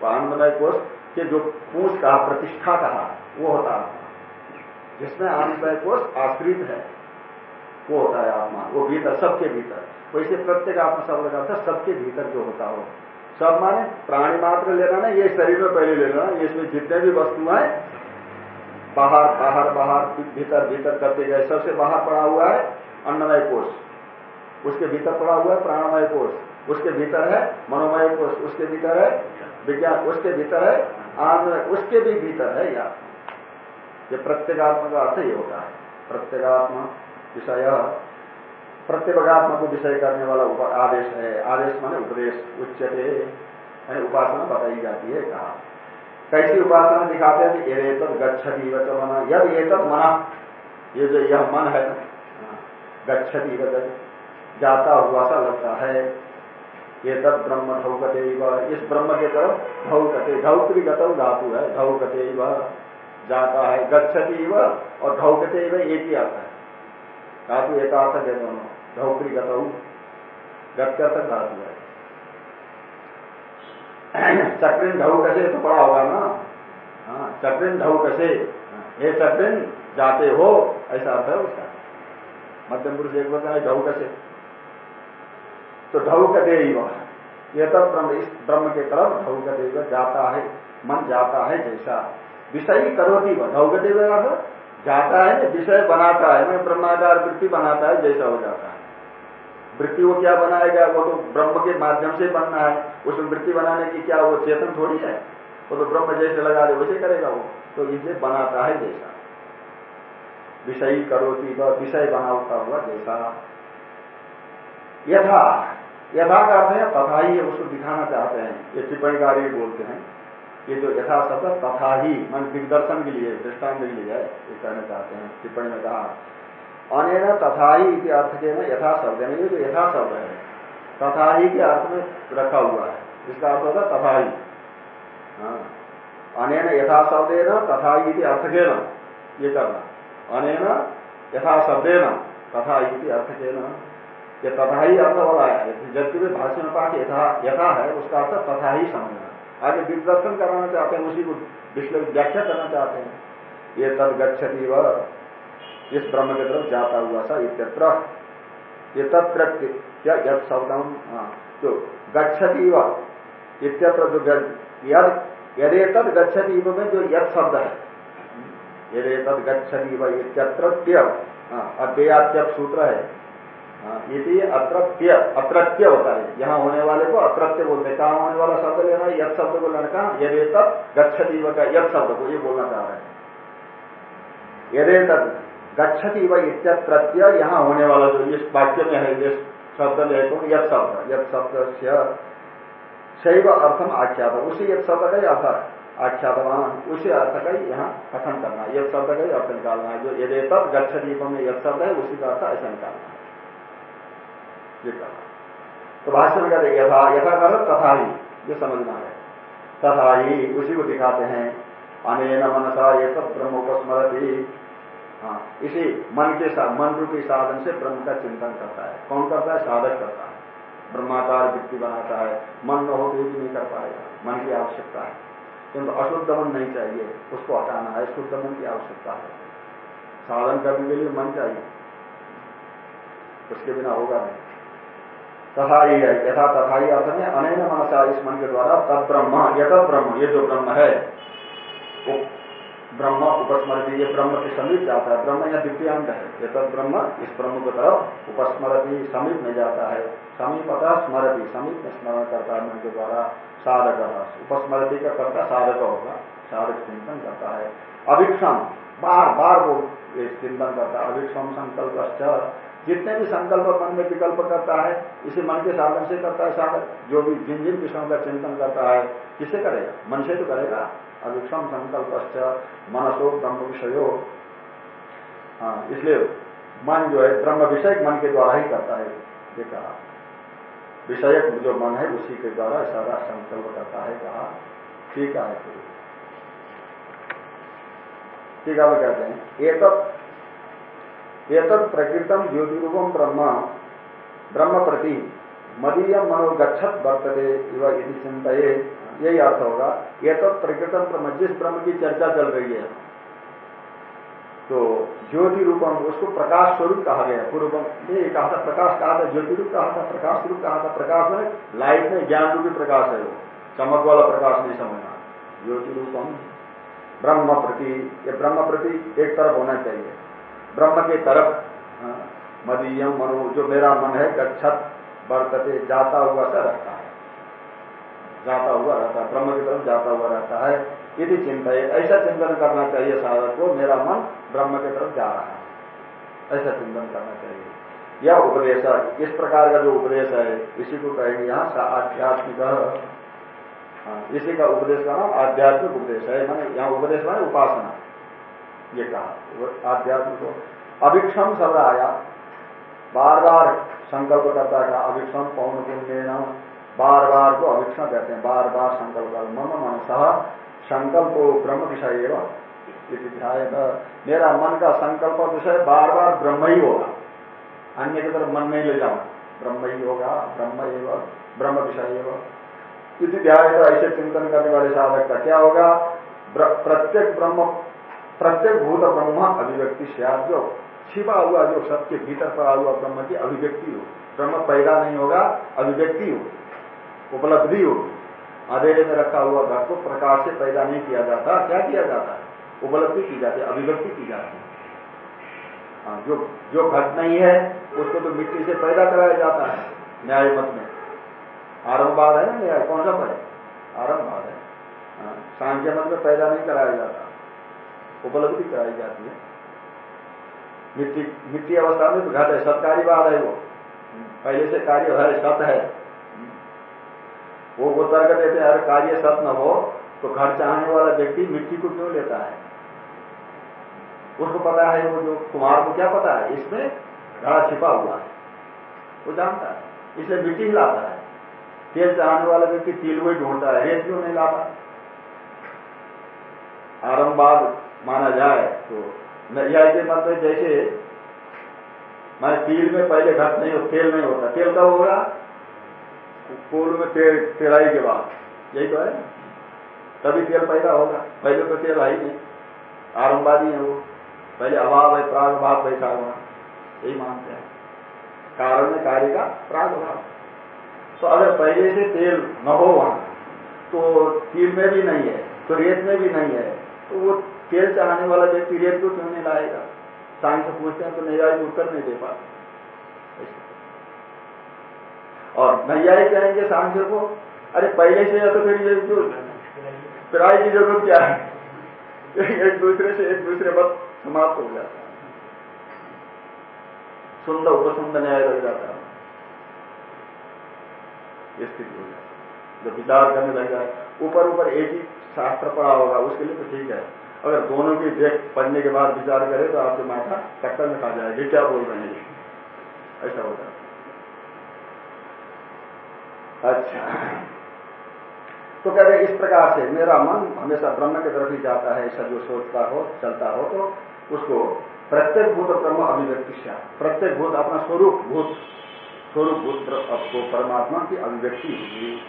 तो आनंदमय कोष के जो पूछ कहा, प्रतिष्ठा कहा, वो होता है जिसमें आनंदमय कोष आश्रित है। वो होता है आत्मा, वो भीतर, सबके भीतर। वैसे प्रत्येक आत्मा शब्द का अर्थ सबके भीतर जो होता हो। सब माने प्राणी मात्र लेना ना, ये शरीर में पहले लेना। इसमें जितने भी वस्तु हैं, बाहर बाहर बाहर, भीतर भीतर करते गए। सबसे बाहर पड़ा हुआ है अन्नमय कोष। उसके भीतर पड़ा हुआ है प्राणमय कोष। उसके भीतर है मनोमय कोष। उसके भीतर है विज्ञान। उसके भीतर है आनंदमय उसके भी भीतर है या। ये प्रत्येगात्मा का अर्थ ही होता है। प्रत्येगात्मा विषय प्रत्येगात्मा को विषय करने वाला आदेश है। आदेश माने उपदेश, उच्चते, यानी उपासना बताई जाती है, कहा। कैसी उपासना दिखाते हैं कि ये गच्छति मना। यद ये मना। ये जो यह मन है, गच्छति जाता हुआ सा लगता है। ये तद ब्रह्म ढौकते इस ब्रह्म के तरफ़ ढौक भी गतव धातु है। ढौकते जाता है, गच्छति और ढौकते एक ही आता है। धातु एक अर्थ है दोनों। ढौकरी गतऊ गत्या धातु है। चक्रिन ढऊ कसे तो पड़ा होगा ना? हाँ चक्रिन ढऊ कसे? ये चक्रिन, जाते हो, ऐसा अर्थ है उसका। मध्यम पुरुष एक बता है ढऊ कसे? तो ढऊ कते ही वह। ये तब ब्रह्म, इस ब्रह्म के तरफ़ ढऊ कते जाता है, मन जाता है जैसा। विषय करोती वह। ढऊ कते जाता है, विषय बनाता है, मैं ब्रह्माकार वृत्ति बनाता है, जैसा हो जाता है। वृत्ति वो क्या बनाएगा? वो तो ब्रह्म के माध्यम से बनना है। उसमें वृत्ति बनाने की क्या वो चेतन थोड़ी है? वो तो ब्रह्म जैसे लगा दे, वैसे करेगा वो। तो इसे बनाता है जैसा। विषय करोती वह विषय बनाता हुआ जैसा। यथा। यथा का अर्थ है, तथा ही उसको दिखाना चाहते हैं। ये टिप्पणीकारी बोलते हैं। ये जो यथा शब्द तथा ही मन दिग्दर्शन के लिए, दृष्टांत के लिए ये कहना चाहते हैं, टिप्पणी में कहा। अनेन तथा ही के अर्थ के ना यथा शब्द है, ये जो यथा शब्द है। तथा ही के अर्थ में रखा हुआ है इसका अर्थ होता है तथा ही। हाँ। अनेन यथा शब्द न, तथा ही अर्थ के न, ये करना। अनेन यथा न, तथा ही अर्थ के न। ये तथा ही अर्थ वाला है, जबकि भी भाष्य पाठ यथा यथा है, उसका अर्थ तथा ही समझना। आगे दिग्दर्शन कराना चाहते हैं, उसी को व्याख्या करना चाहते हैं। ये तद गच्छति व इस ब्रह्म की तरफ़ जाता हुआ सा इत्यत्र ये तत्र क्या यद शब्दम? जो गच्छति व इत्यत्र जो यद यदि तद गच्छति में जो यद शब्द है। यदि तद गच्छति व इत्यत्र अद्वयात्यप सूत्र है। यदि अत्रत्य अत्रत्य होता है। यहाँ होने वाले को अत्रत्य बोलते हैं। कहा होने वाला शब्द लेना है? यद शब्द को लेना कहा यदि तद गच्छति व का यद शब्द को ये बोलना चाह रहे हैं। यदि तद गच्छति व प्रत्यय यहाँ होने वाला जो इस वाक्य में है जिस शब्द लेखो यद शब्द। यद शब्द शैव अर्थम आख्यात उसी यद शब्द का ही अर्थ आख्यातवान। उसी अर्थ का ही यहाँ कथन करना यद शब्द का ही अर्थ निकालना है। जो यदि तब गच्छदीप में यद शब्द है, उसी का अर्थ ऐसा निकालना है। ये कहा। तो भाष्य में कहते यथा यथा कर तथा ही ये समझना है। तथा ही उसी को दिखाते हैं। अनेन मनसा ये सब ब्रह्मोपस्मरती हाँ इसी मन के साथ मन रूपी साधन से ब्रह्म का चिंतन करता है। कौन करता है? साधक करता है। ब्रह्माकार वृत्ति बनाता है। मन न हो तो भी नहीं कर पाएगा। मन की आवश्यकता है। किंतु अशुद्ध मन नहीं चाहिए। उसको हटाना है। शुद्ध मन की आवश्यकता है। साधन करने के लिए मन चाहिए। उसके बिना होगा नहीं। तथा ही है यथा तथा ही अर्थ में अनैन मनसा इस मन के द्वारा तब ब्रह्म यथ ब्रह्म, ये जो ब्रह्म है, वो ब्रह्म उपस्मृति ये ब्रह्म के समीप जाता है। ब्रह्म या द्वितीयांत है। ये तब ब्रह्म इस ब्रह्म की तरफ़ उपस्मृति समीप में जाता है। समीप अतः स्मृति समीप में स्मरण करता है मन के द्वारा साधक। उपस्मृति का करता साधक होगा, साधक चिंतन करता है। अभिक्षम बार बार वो चिंतन करता है। अभिक्षम संकल्प जितने भी संकल्प मन में विकल्प करता है, इसे मन के साधन से करता है साधक जो भी जिन जिन विषयों का चिंतन करता है, किसे करेगा? मन से तो करेगा। अभिक्षम संकल्प मनसो ब्रह्म विषय। हाँ इसलिए मन जो है, ब्रह्म विषय मन के द्वारा ही करता है ये कहा। विषय जो मन है, उसी के द्वारा सारा संकल्प करता है, कहा। ठीक है ठीक है वो कहते हैं? एक एक प्रकृतम ज्योतिरूपम ब्रह्म ब्रह्म प्रति मदीय मनोगछत वर्तते इव यदि चिंतये यही अर्थ होगा ये तो प्रकृतम ब्रह्म, जिस ब्रह्म की चर्चा चल रही है तो ज्योति रूपम उसको प्रकाश स्वरूप कहा गया पूर्व ये कहा था प्रकाश, कहा था ज्योति रूप कहा था प्रकाश स्वरूप, कहा था प्रकाश में लाइट में ज्ञान रूपी प्रकाश है वो, चमक वाला प्रकाश नहीं समझना। ज्योति रूपम ब्रह्म प्रति ये ब्रह्म प्रति एक तरफ़ होना चाहिए। ब्रह्म के तरफ़ हाँ, मदीयम मनो जो मेरा मन है गच्छत बरतते जाता हुआ सा रहता है। जाता हुआ रहता है ब्रह्म की तरफ़ जाता हुआ रहता है यदि चिंता है ऐसा चिंतन करना चाहिए साधक को मेरा मन ब्रह्म की तरफ़ जा रहा है। ऐसा चिंतन करना चाहिए। यह उपदेश इस प्रकार का जो उपदेश है इसी को कहेंगे यहाँ आध्यात्मिक। हाँ, इसी का उपदेश का नाम आध्यात्मिक उपदेश है। मैंने यहाँ उपदेश माने उपासना। ये कहा। आध्यात्मिक अभिक्षम शब्द आया बार बार संकल्प करता है, अभिक्षम पौन पुण्य बार बार को अभिक्षण कहते हैं। बार बार संकल्प मम मनस संकल्प ब्रह्म विषय एवं मेरा मन का संकल्प विषय बार बार ब्रह्म ही होगा। अन्य की तरफ़ मन नहीं ले जाऊँ ब्रह्म ही होगा। ब्रह्म एवं, ब्रह्म विषय एवं। इति ध्यान ऐसे चिंतन करने वाले साधक का क्या होगा? प्रत्येक ब्रह्म प्रत्येक भूत ब्रह्म अभिव्यक्ति से जो छिपा हुआ जो सबके भीतर पड़ा हुआ ब्रह्म की अभिव्यक्ति हो। ब्रह्म पैदा नहीं होगा अभिव्यक्ति हो उपलब्धि हो। अंधेरे में रखा हुआ घर को प्रकाश से पैदा नहीं किया जाता। क्या किया जाता है? उपलब्धि की जाती है अभिव्यक्ति की जाती है। हाँ जो जो घट नहीं है उसको तो मिट्टी से पैदा कराया जाता है न्याय मत में। आरंभवाद है ना न्याय? कौन सा पद आरंभवाद है। हाँ, सांख्य मत में पैदा नहीं कराया जाता। उपलब्धि कराई जाती है। मिट्टी मिट्टी अवस्था में तो घट है सत्कारी बात है वो। पहले से कार्य है सत है। वो वो तर्क देते हैं अरे कार्य सत न हो तो घर चाहने वाला व्यक्ति मिट्टी को क्यों लेता है? उसको पता है वो जो कुमार को क्या पता है? इसमें घड़ा छिपा हुआ है। वो जानता है। इसलिए मिट्टी लाता है। तेल चाहने वाला व्यक्ति तिल वही ढूंढता है, रेत क्यों नहीं लाता? आरंभवाद माना जाए तो। नैया के मत में जैसे मैं तिल में पहले घट नहीं हो तेल नहीं होता। तेल कब होगा? पूर्व में तेराई के बाद। यही तो है। तभी तेल पैदा होगा। पहले तो तेल आई नहीं। आरंभवादी है वो। पहले अभाव है प्राग भाव बैठा हुआ यही मानते हैं। कारण में कार्य का प्राग भाव तो अगर पहले से तेल न हो वहाँ तो तिल में भी नहीं है तो रेत में भी नहीं है तो वो तेल चढ़ाने वाला व्यक्ति रेत को क्यों नहीं लाएगा? साइंस से पूछते हैं तो नहीं उत्तर नहीं दे पाते। और नैयायिक कहेंगे सांख्य को, अरे पहले से या तो फिर ये जो पिराई की ज़रूरत क्या है? एक दूसरे से एक दूसरे मत समाप्त हो जाता है। सुंदर उपसुंदर न्याय लग जाता है। स्थिति हो जाती जब विचार करने लग जाए, ऊपर ऊपर एक ही शास्त्र पढ़ा होगा, उसके लिए तो ठीक है। अगर दोनों की देख पढ़ने के बाद विचार करे तो आपके माथा टक्कर में खा जाएगी। क्या बोल रहे हैं? ऐसा होता अच्छा। तो कहते इस प्रकार से मेरा मन हमेशा ब्रह्म की तरफ़ ही जाता है, ऐसा जो सोचता हो, चलता हो तो उसको प्रत्येक भूत ब्रह्म अभिव्यक्ति प्रत्येक भूत अपना स्वरूप, भूत। स्वरूप, भूत को परमात्मा की अभिव्यक्ति होगी।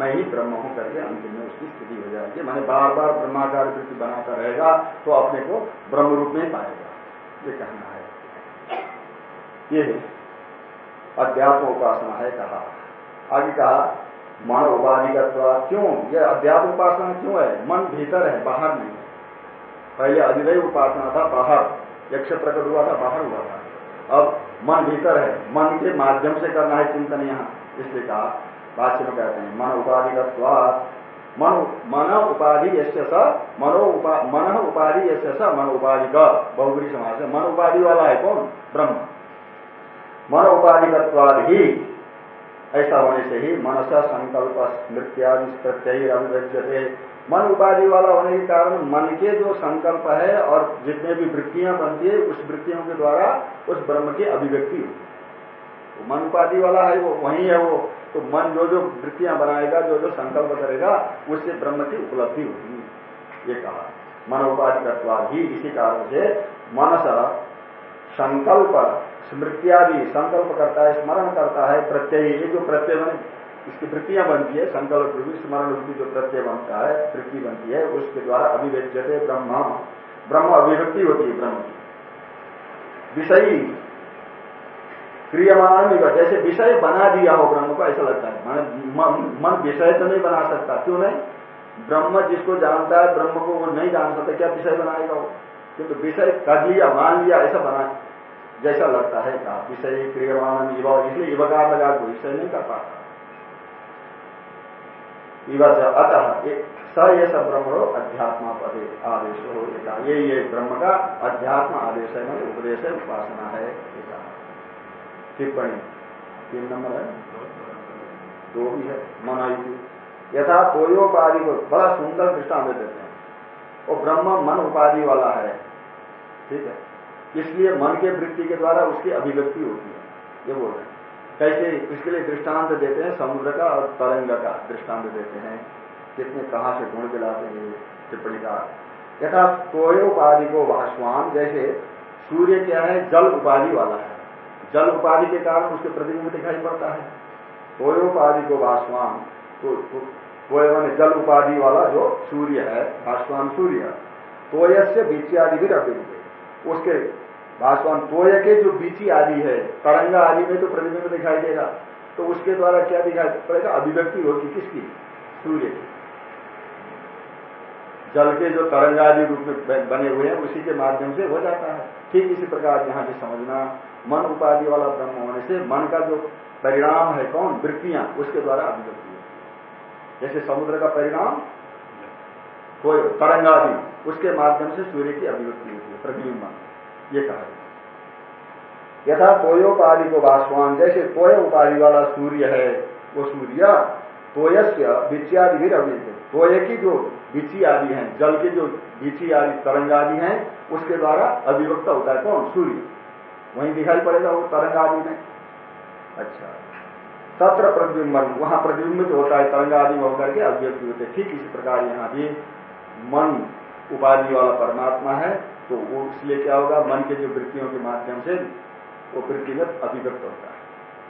मैं ही ब्रह्म हूँ करके अंतिम में उसकी स्थिति हो जाएगी। मैंने बार बार ब्रह्माकार वृत्ति बनाता रहेगा तो अपने को ब्रह्म रूप में पाएगा। ये कहना है। ये अध्यात्म उपासना है कहा। आगे कहा मन उपाधिकत्व क्यों? ये अध्यात्म उपासना क्यों है? मन भीतर है, बाहर नहीं पहले अधिदय उपासना था, बाहर। यक्ष प्रकट हुआ था? बाहर हुआ था। अब मन भीतर है। मन के माध्यम से करना है चिंतन यहाँ। इसलिए कहा भाष्य में कहते हैं, मन उपाधिकत्व मन मन उपाधि यश्य स, मनो उपा, मन उपाधि यश्य स, मन उपाधि का बहुबरी समाज है। मन उपाधि वाला है कौन? ब्रह्म। मन उपाधिकत्वाद ही, ऐसा होने से ही मनसा, संकल्प स्मृत्यादि प्रत्यय अभिव्यक्ति मन उपाधि वाला होने के कारण मन के जो संकल्प है और जितने भी वृत्तियाँ बनती है, उस वृत्तियों के द्वारा उस ब्रह्म की अभिव्यक्ति वो मन उपाधि वाला है, वो वही है वो। तो मन जो जो वृत्तियाँ बनाएगा, जो जो संकल्प करेगा, उससे ब्रह्म की उपलब्धि होगी। ये कहा। मन उपाधि करवा ही इसी कारण से मनस संकल्प, स्मृत्यादि संकल्प करता है, स्मरण करता है, प्रत्यय। ये जो प्रत्यय बने, इसकी वृत्तियाँ बनती है, संकल्प रूपी, स्मरण रूपी जो प्रत्यय बनता है, वृत्ति बनती है, उसके द्वारा अभिव्यक्ति ब्रह्म। ब्रह्म अभिव्यक्ति होती है ब्रह्म की। विषयी क्रियमान भी जैसे विषय बना दिया हो ब्रह्म को, ऐसा लगता है। मन मन विषय तो नहीं बना सकता। क्यों नहीं? ब्रह्म जिसको जानता है, ब्रह्म को वो नहीं जान सकता, क्या विषय बनाएगा वो? किंतु विषय कर लिया, मान लिया, ऐसा बना जैसा लगता है कहा विषय क्रियमान युवा इसलिए युवकार लगा को विषय नहीं कर पाता। अतः स ये सब ब्रह्म हो अध्यात्मा पदे आदेश हो ये ये ब्रह्म का अध्यात्म आदेश है उपदेश है, उपासना है टिप्पणी। तीन नंबर है। दो भी है। मनाई यथा तोयोपाधि को बड़ा सुंदर दृष्टांत देते हैं। वो ब्रह्म मन उपाधि वाला है। ठीक है? इसलिए मन के वृत्ति के द्वारा उसकी अभिव्यक्ति होती है। ये बोल रहे हैं। कैसे? इसके लिए दृष्टांत देते हैं। समुद्र का और तरंग का दृष्टांत देते हैं। कितने, कहाँ से ढूंढ के लाते हैं टिप्पणी का यथा तोयोपाधि को वासवान जैसे, सूर्य क्या है? जल उपाधि वाला है। जल उपाधि के कारण उसके प्रतिबिंब दिखाई पड़ता है। तोयोपाधि को भाषवान तो, जल उपाधि वाला जो सूर्य है भाषवान सूर्य तोय से बीची आदि भी रखेंगे उसके भाषवान तोय के जो बीची आदि है तरंगा आदि में तो प्रतिबिंब दिखाई देगा। तो उसके द्वारा क्या दिखाई पड़ेगा? अभिव्यक्ति होगी किसकी? सूर्य की। जल के जो तरंगादि रूप में बने हुए हैं उसी के माध्यम से हो जाता है। ठीक इसी प्रकार यहाँ से समझना। मन उपाधि वाला ब्रह्म होने से मन का जो परिणाम है कौन? वृत्तियाँ, उसके द्वारा अभिव्यक्ति होती है। जैसे समुद्र का परिणाम, कोई तरंगादि, उसके माध्यम से सूर्य की अभिव्यक्ति होती है, प्रतिबिंब। ये कहा यथा तोयोपाधि को भाषवान जैसे तोय उपाधि वाला सूर्य है, वो सूर्य तोयस्य विच्यादि भी अभिव्यक्ति तोय की जो बिची आदि है, जल के जो बिची आदि तरंग आदि हैं, उसके द्वारा अभिव्यक्त होता है कौन? सूर्य। वहीं दिखाई पड़ेगा वो तरंग आदि में। अच्छा। तत्र प्रतिबिंबन वहाँ प्रतिबिंबित होता है तरंग आदि में होकर के अभिव्यक्ति होते ठीक इसी प्रकार यहाँ भी मन उपाधि वाला परमात्मा है तो वो इसलिए क्या होगा? मन के जो वृत्तियों के माध्यम से वो वृत्तिगत अभिव्यक्त होता है।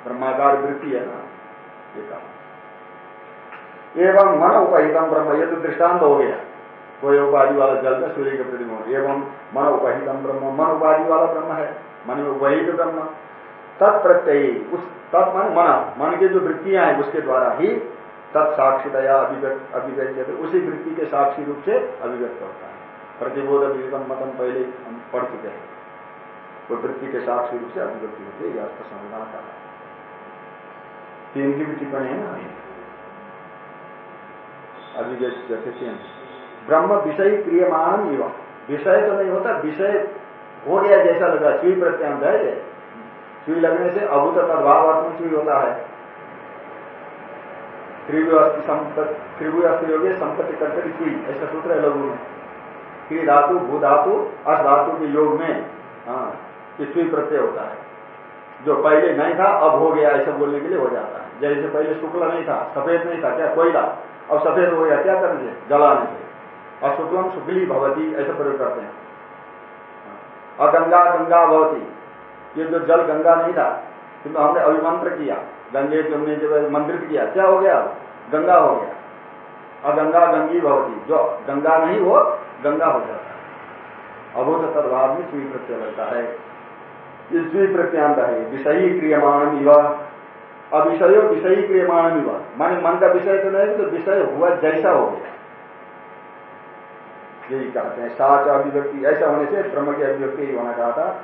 ब्रह्माकार वृत्ति है ना, ये कहा। एवं मन उपहितम ब्रह्म, ये तो दृष्टांत हो गया। कोई उपाधि वाला जल में सूर्य के प्रतिबिंब एवं मन उपहितम ब्रह्म, मन उपाधि वाला ब्रह्म है। मन में वही तो ब्रह्म तत्प्रत्यय, उस तत् मन मन मन की जो वृत्तियाँ हैं, उसके द्वारा ही तत्साक्षितया अभिव्यक्त उसी वृत्ति के साक्षी रूप से अभिव्यक्त होता है। प्रतिबोध, विवेकम, मतम पहले हम पढ़ चुके हैं। वो वृत्ति के साक्षी रूप से अभिव्यक्ति होती है आपका समाधान का तीन की भी टिप्पणी है ना? अभिव्यक्त जैसे ब्रह्म विषय क्रियमान विषय तो नहीं होता, विषय हो गया जैसा लगा चुई प्रत्यांत है ये। चुई लगने से अभूत तदभाव अर्थ में चुई होता है। त्रिभु अस्थि योगे संपत्ति करते चुई ऐसा सूत्र है लघु में। क्री धातु, भू धातु अस धातु के योग में हाँ चुई प्रत्यय होता है। जो पहले नहीं था, अब हो गया, ऐसा बोलने के लिए हो जाता है। जैसे पहले शुक्ल नहीं था, सफ़ेद नहीं था, क्या कोयला अब सफ़ेद हो गया, क्या करेंगे जलाने से। और शुक्लम शुक्ली भवती, ऐसा प्रयोग करते हैं। अगंगा गंगा भवती। ये जो जल गंगा नहीं था किंतु हमने अभिमंत्र किया। गंगे के हमने जब मंत्रित किया। क्या हो गया? गंगा हो गया। अगंगा गंगी भवती। जो गंगा नहीं हो, गंगा हो जाता है। अभूत तदभाव में स्वी प्रत्यय लगता है। ये स्वी है। विषयी क्रियमाण युवा अविषयो विषयी क्रियमाण युवा मान मन का विषय तो नहीं तो विषय हुआ जैसा हो गया। यही कहते हैं। साच अभिव्यक्ति, ऐसा होने से ब्रह्म की अभिव्यक्ति ही होना था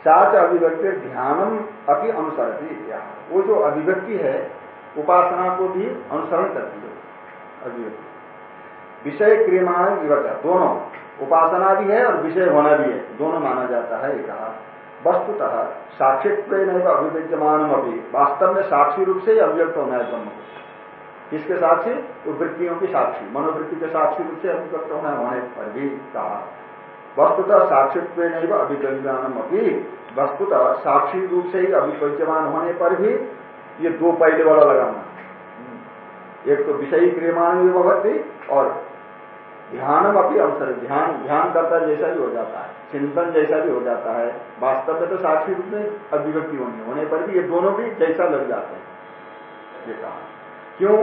साच अभिव्यक्ति ध्यानम अपनी अनुसरती वो जो अभिव्यक्ति है, उपासना को भी अनुसरण करती है अभिव्यक्ति। विषय क्रियमाण विवच दोनों। उपासना भी है और विषय होना भी है। दोनों माना जाता है कहा वस्तुतः साक्षित्व नहीं अभिव्यक्तमान अभी वास्तव में साक्षी रूप से ही अभिव्यक्त होना है ब्रह्म को। किसके साक्षी तो वृत्तियों की साक्षी। मनोवृत्ति के साक्षी रूप से अभिव्यक्त होना होने पर भी कहा वस्तुतः साक्षित्व नहीं अभिव्यंजनम अभी वस्तुतः साक्षी रूप से ही अभिव्यज्यमान होने पर भी ये दो पहले वाला लगाना एक तो विषयी क्रियमान भी भगवती और ध्यानम अपनी अवसर ध्यान ध्यान करता जैसा भी हो जाता है। चिंतन जैसा भी हो जाता है। वास्तव में तो साक्षी रूप में अभिव्यक्ति होने होने पर भी ये दोनों भी जैसा लग जाते हैं। ये कहा। क्यों?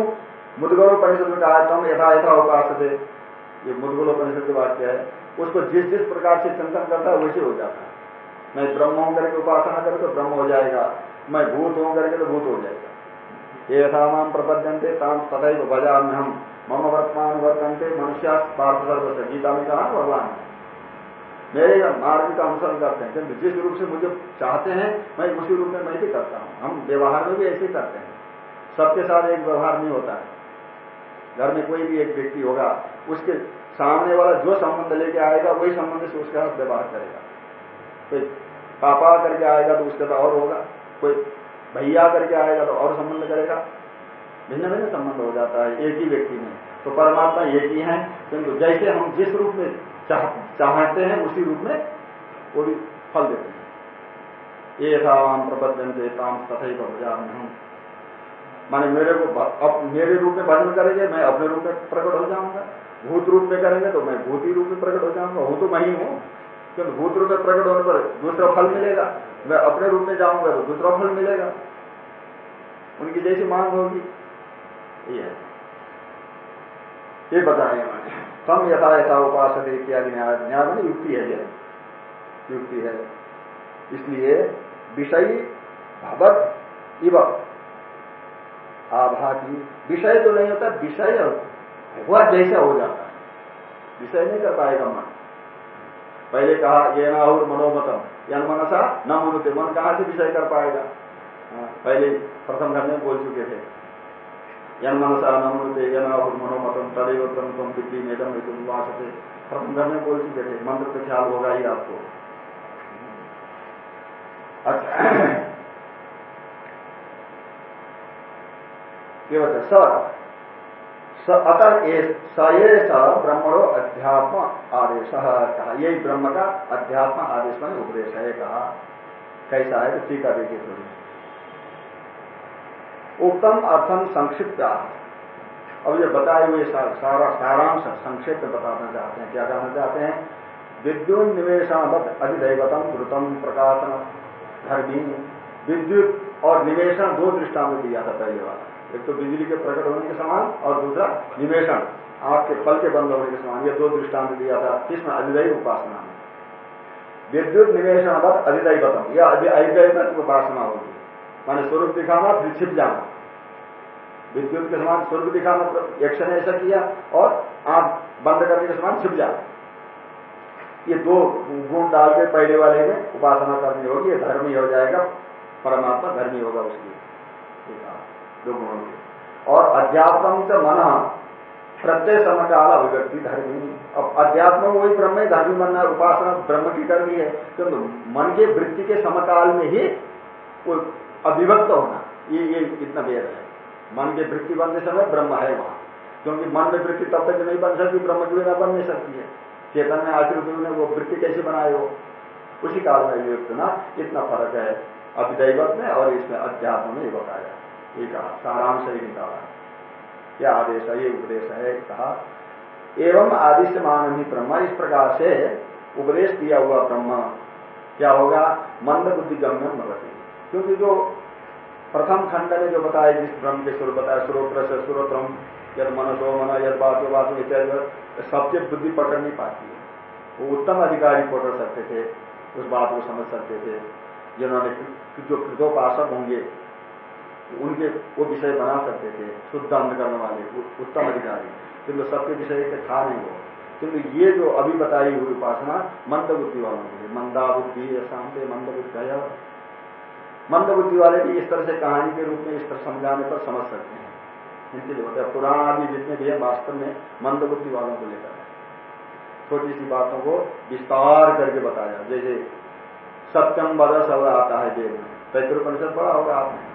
मुदगलो परिषद में कहा तुम यथा यथा उपास थे ये मुदगलो परिषद के वाक्य है उसको जिस जिस प्रकार से चिंतन करता है, वैसे हो जाता है। मैं ब्रह्म हूँ करके उपासना करे तो ब्रह्म हो जाएगा, मैं भूत हूँ करके तो भूत हो जाएगा। ये यथा माम प्रपद्यंते ताम तथा बजा में हम मम वर्तमान वर्तनते मनुष्य पार्थ सर्व गीता में कहा, भगवान। मेरे मार्ग का अनुसरण करते हैं। जिस रूप से मुझे चाहते हैं, मैं उसी रूप में मैं भी करता हूँ। हम व्यवहार में भी ऐसे करते हैं। सबके साथ एक व्यवहार नहीं होता है। घर में कोई भी एक व्यक्ति होगा उसके सामने वाला जो संबंध लेके आएगा वही संबंध से उसके साथ व्यवहार करेगा। कोई पापा करके आएगा तो उसके साथ और होगा कोई भैया करके आएगा तो और संबंध करेगा। भिन्न भिन्न संबंध हो जाता है एक ही व्यक्ति में। तो परमात्मा एक ही है किंतु जैसे हम जिस रूप में चाह, चाहते हैं उसी रूप में वो भी फल देते हैं। ये थाम प्रबंधन देताम तथा भजाम हम माने मेरे को अब मेरे रूप में भजन करेंगे, मैं अपने रूप में प्रकट हो जाऊँगा। भूत रूप में करेंगे तो मैं भूत रूप में प्रकट हो जाऊँगा। हूँ तो मैं ही हूँ। क्योंकि भूत रूप में प्रकट होने पर दूसरा फल मिलेगा। मैं अपने रूप में जाऊँगा तो दूसरा फल मिलेगा। उनकी जैसी मांग होगी। ये ये बताएँगे मैंने यथा यथा उपास इत्यादि न्याय न्याय युक्ति है ये। युक्ति है। इसलिए विषय भगवत इव आभाती विषय तो नहीं होता विषय हुआ जैसा हो जाता। है विषय नहीं कर पाएगा मन। पहले कहा ये ना और मनोमतम। यन मनसा न मनुते। मन कहाँ से विषय कर पाएगा? हाँ, पहले प्रथम घर में बोल चुके थे। यन मनसा न मनुते यन और मनोमतम। तदेव क्रम तुम विद्धि मेदम वासते प्रथम घर में बोल चुके थे। मंत्र तो ख्याल होगा ही आपको। अच्छा केवल स अतः स ये ब्रह्मणो अध्यात्म आदेश कहा। यही ब्रह्म का अध्यात्म आदेश में उपदेश है कहा। कैसा है? तो टीका देखिए थोड़ी। उत्तम अर्थम संक्षिप्त। अब ये बताए हुए सारा सारांश संक्षेप में बताना चाहते हैं। क्या कहना चाहते हैं? विद्युत निवेशावत अधिदैवतम द्रुतम प्रकाशन धर्मी विद्युत और निवेशन दो दृष्टांत दिया था पहले वाला। एक तो बिजली के प्रकट होने के समान और दूसरा निवेशन, आग के फल के बंद होने के समान। ये दो दृष्टांत दिया था। किसमें अधिदय उपासना में विद्युत निवेशन अवध अधिदय बतम यह अधिदय उपासना होगी। माने स्वरूप दिखाना, फिर छिप जाना। विद्युत के समान स्वरूप दिखाना, एक क्षण ऐसा किया और आग बंद करने के समान छिप जाना। ये दो गुण डाल के पहले वाले में उपासना करनी होगी। धर्मी हो जाएगा, परमात्मा धर्मी होगा उसकी। दो गुणों के और अध्यात्म से मन प्रत्यय समकाल अभिव्यक्ति धर्मी। अब अध्यात्म वही ब्रह्म धर्मी बनना उपासना ब्रह्म की करनी है। क्योंकि मन के वृत्ति के समकाल में ही वो अभिव्यक्त होना, ये ये इतना वेद है। मन के वृत्ति बनने समय ब्रह्म है वहाँ। क्योंकि मन में वृत्ति तब तक नहीं बन सकती, ब्रह्म की बिना बन नहीं सकती है। चेतन में आखिर ने वो वृत्ति कैसे बनाए हो उसी काल में अभिव्यक्त ना इतना फ़र्क है। अभिदैवत में और इसमें अध्यात्म में बताया। ये कहा सारांश ही निकाला क्या आदेश है? ये उपदेश है कहा, एवं आदिश्य मान ही ब्रह्म, इस प्रकार से उपदेश दिया हुआ ब्रह्म क्या होगा? मंद बुद्धि गम्य भगवती क्योंकि जो प्रथम खंड में जो बताया, जिस ब्रह्म के स्वरूप बताया, स्रोत्र से स्रोत्रम, यद मनसो मन, यद बात बात सबके बुद्धि पकड़ नहीं पाती है। वो उत्तम अधिकारी पकड़ सकते थे, उस बात को समझ सकते थे। जिन्होंने जो कृतोपासक होंगे उनके वो विषय बना सकते थे, शुद्ध अंध करने वाले उत्तम अधिकारी। किंतु सबके विषय के था नहीं वो। किंतु ये जो अभी बताई हुई उपासना मंद बुद्धि वालों के मंदा बुद्धि शांति मंद बुद्धि मंद बुद्धि वाले भी इस तरह से कहानी के रूप में, इस तरह समझाने पर समझ सकते हैं। इनके लिए होता है, पुराण आदि जितने भी है, वास्तव में मंद बुद्धि वालों को लेकर। छोटी सी बातों को विस्तार करके बताया। जैसे सत्यम बद सब आता है देव। में तैतृपनिषद पढ़ा होगा आपने?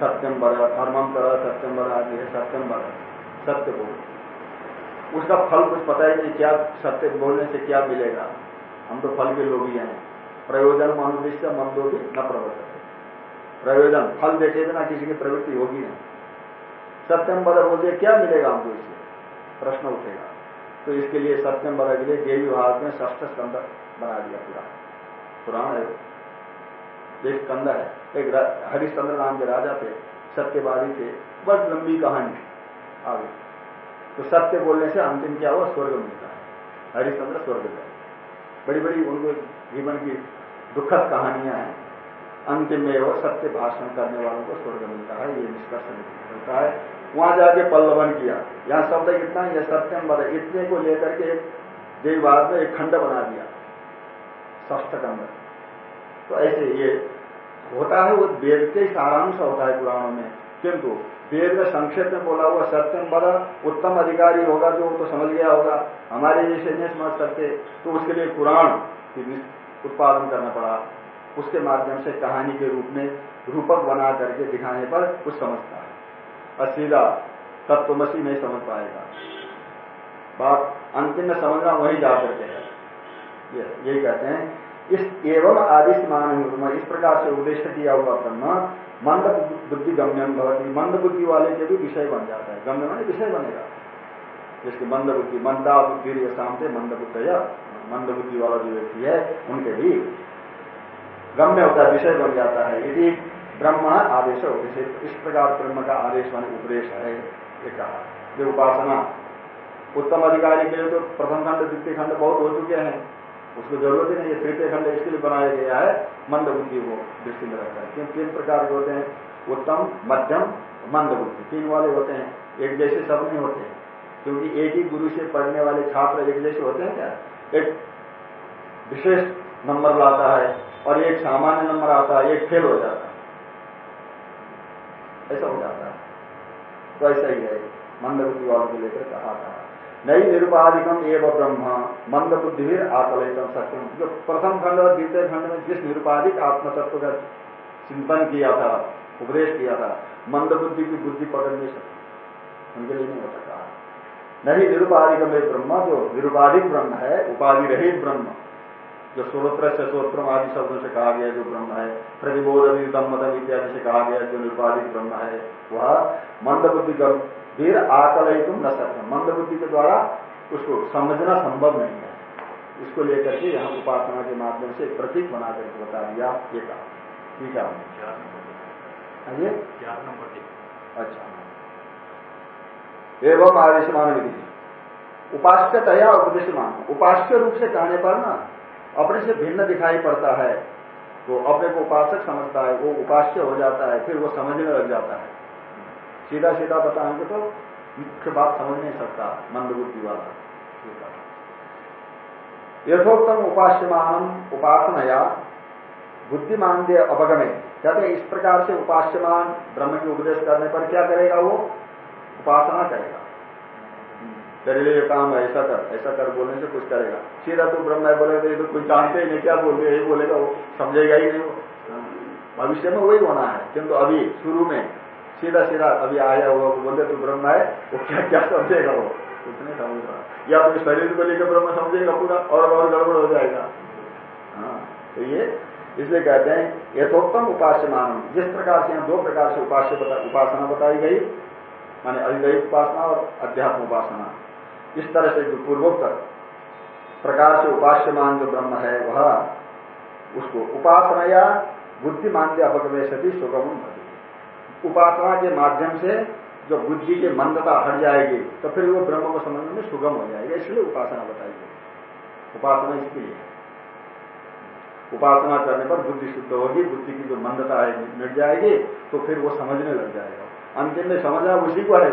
सत्यम बर धर्मम कर, सत्यम बर आदि है, सत्यम बर सत्य बोल। उसका फल कुछ पता ही नहीं, क्या सत्य बोलने से क्या मिलेगा। हम तो फल के लोग ही। हैं प्रयोजन अनुदिष्ट मंदो भी न प्रवर्त प्रयोजन, फल देखे बिना किसी की प्रवृत्ति होगी नहीं। सत्यम बद बोलिए क्या मिलेगा हमको इससे? प्रश्न उठेगा। तो इसके लिए सत्यम बद के लिए देवी विभाग में ष्ठ स्कंद बना दिया पूरा। पुराण है एक स्कंद है, एक हरिश्चंद्र नाम के राजा थे, सत्यवादी थे, बस लंबी कहानी आगे। तो सत्य बोलने से अंतिम क्या हुआ? स्वर्ग मिलता है हरिश्चंद्र स्वर्ग गए बड़ी बड़ी उनको जीवन की दुखद कहानियाँ हैं। अंतिम में वो सत्य भाषण करने वालों को स्वर्ग मिलता है, ये निष्कर्ष मिलता है। वहाँ जाके पल्लवन किया। यहाँ शब्द इतना यह सत्यम बद इतने को लेकर के देववाद में एक खंड बना दिया। ष्ठ खंड तो ऐसे ये होता है, वो वेद के सारांश होता है पुराणों में। किंतु वेद में संक्षेप में बोला हुआ सत्यम बड़ा उत्तम अधिकारी होगा जो तो समझ गया होगा। हमारे जैसे नहीं समझ सकते तो उसके लिए पुराण उत्पादन करना पड़ा। उसके माध्यम से कहानी के रूप में रूपक बना करके दिखाने पर कुछ समझता है। और सीधा तत्वमसी नहीं समझ पाएगा। बात अंतिम में समझना वही जा करके है। यही कहते हैं इस एवं आदि मान इस प्रकार से उपदेश किया हुआ ब्रह्म, मंद बुद्धि गम्यम भवती। मंद बुद्धि वाले के भी विषय बन जाता है। गम्य माने विषय बनेगा। जिसकी मंद बुद्धि, मंदा बुद्धि शांति मंद बुद्ध या मंद बुद्धि वाला जो व्यक्ति है, उनके भी गम्य होता है, विषय बन जाता है। यदि ब्रह्म आदेश उपदेश इस प्रकार ब्रह्म का आदेश मान उपदेश है। ये कहा। जो उपासना। उत्तम अधिकारी के लिए तो प्रथम खंड, द्वितीय खंड बहुत हो चुके हैं। उसको ज़रूरत ही नहीं है। तृतीय खंड इसके लिए बनाया गया है, मंद बुद्धि को दृष्टि में रखता है। क्यों? तीन प्रकार के होते हैं, उत्तम, मध्यम, मंद बुद्धि। तीन वाले होते हैं, एक जैसे सब नहीं होते। हैं क्योंकि एक ही गुरु से पढ़ने वाले छात्र एक जैसे होते हैं क्या? एक विशेष नंबर लाता है और एक सामान्य नंबर आता है, एक फेल हो जाता है। ऐसा हो जाता है। तो ऐसा ही है। मंद बुद्धि वालों को लेकर कहा था। नई निरुपाधिकम एवं ब्रह्म मंद बुद्धि भी आकलितम हैं जो प्रथम खंड और द्वितीय खंड में जिस निरुपाधिक आत्मतत्व का चिंतन किया था, उपदेश किया था मंद बुद्धि की बुद्धि पकड़ नहीं सकती। उनके लिए नहीं हो सकता। नहीं निरुपाधिकम ब्रह्म, जो निरुपाधिक ब्रह्म है, उपाधि रहित ब्रह्म। जो स्रोत्र से आदि शब्दों से कहा गया जो ब्रह्म है। प्रतिबोध मदम इत्यादि से कहा गया जो निरुपाधिक ब्रह्म है, वह मंद बुद्धि वीर आकल तुम न सकते मंद बुद्धि के द्वारा उसको समझना संभव नहीं है। इसको लेकर के यहाँ उपासना के माध्यम से प्रतीक बना करके बता दिया, ये कहा। ठीक है? अच्छा। एवं आदेशमान विधि उपास्यतया उपदेशमान उपास्य रूप से कहने पर ना अपने से भिन्न दिखाई पड़ता है। तो अपने को उपासक समझता है, वो उपास्य हो जाता है, फिर वो समझने लग जाता है। सीधा सीधा बताएँगे तो मुख्य बात समझ नहीं सकता, मंदबुद्धि वाला। यथोक्तम उपास्यमान उपासनया बुद्धिमान दे अवगमे। कहते इस प्रकार से उपास्यमान ब्रह्म की उपदेश करने पर क्या करेगा वो? उपासना करेगा। तेरे लिए काम है, ऐसा कर ऐसा कर, बोलने से कुछ करेगा। सीधा तो ब्रह्म बोलेगा तो कुछ जानते ही नहीं, क्या बोल रहे यही बोलेगा, वो समझेगा ही नहीं। वो भविष्य में वही होना है, किंतु अभी, शुरू में, सीधा सीधा, अभी आया हुआ बोले तो ब्रह्म है, वो क्या क्या समझेगा वो? कुछ नहीं समझ रहा या तो शरीर को लेकर ब्रह्म समझेगा पूरा, और और गड़बड़ हो जाएगा। हाँ तो ये, इसलिए कहते हैं, यथोत्तम उपास्य मान जिस प्रकार से दो प्रकार से उपास्य उपासना बताई गई, माने अधिदैव उपासना और अध्यात्म उपासना। इस तरह से जो पूर्वोत्तर प्रकार से उपास्यमान जो ब्रह्म है, वह उसको उपासना या बुद्धिमान के अपगवेशति सुगम उपासना के माध्यम से जो बुद्धि की मंदता हट जाएगी तो फिर वो ब्रह्म को समझने में सुगम हो जाएगा। इसलिए उपासना गई उपासना इसके लिए उपासना करने पर बुद्धि शुद्ध होगी, बुद्धि की जो मंदता है, मिट जाएगी तो फिर वो समझने लग जाएगा। अंतिम में समझा उसी को है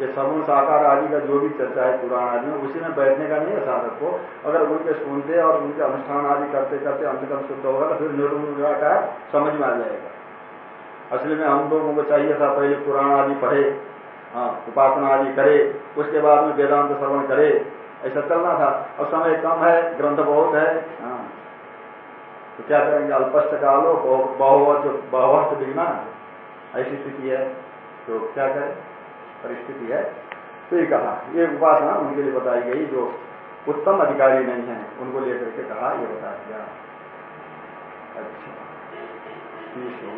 ये समूह, साकार आदि का जो भी चर्चा है, पुराण आदि में, उसी में बैठने का नहीं है साधक को। अगर उनके सुनते और उनके अनुष्ठान आदि करते करते अंतकम शुद्ध होगा तो फिर निर्गुण समझ में आ जाएगा। असली में हम लोगों को चाहिए था पहले पुराण आदि पढ़े हाँ उपासना आदि करे, उसके बाद में वेदांत श्रवण करे। ऐसा चलना था। अब समय कम है, ग्रंथ बहुत है हाँ। तो क्या करेंगे? अल्पस्त कालो बहुवत बहुवस्त दिखना ऐसी स्थिति है तो क्या करें? परिस्थिति है। तो ये कहा, ये उपासना उनके लिए बताई गई, जो उत्तम अधिकारी नहीं है, उनको लेकर के कहा, ये बता दिया। अच्छा।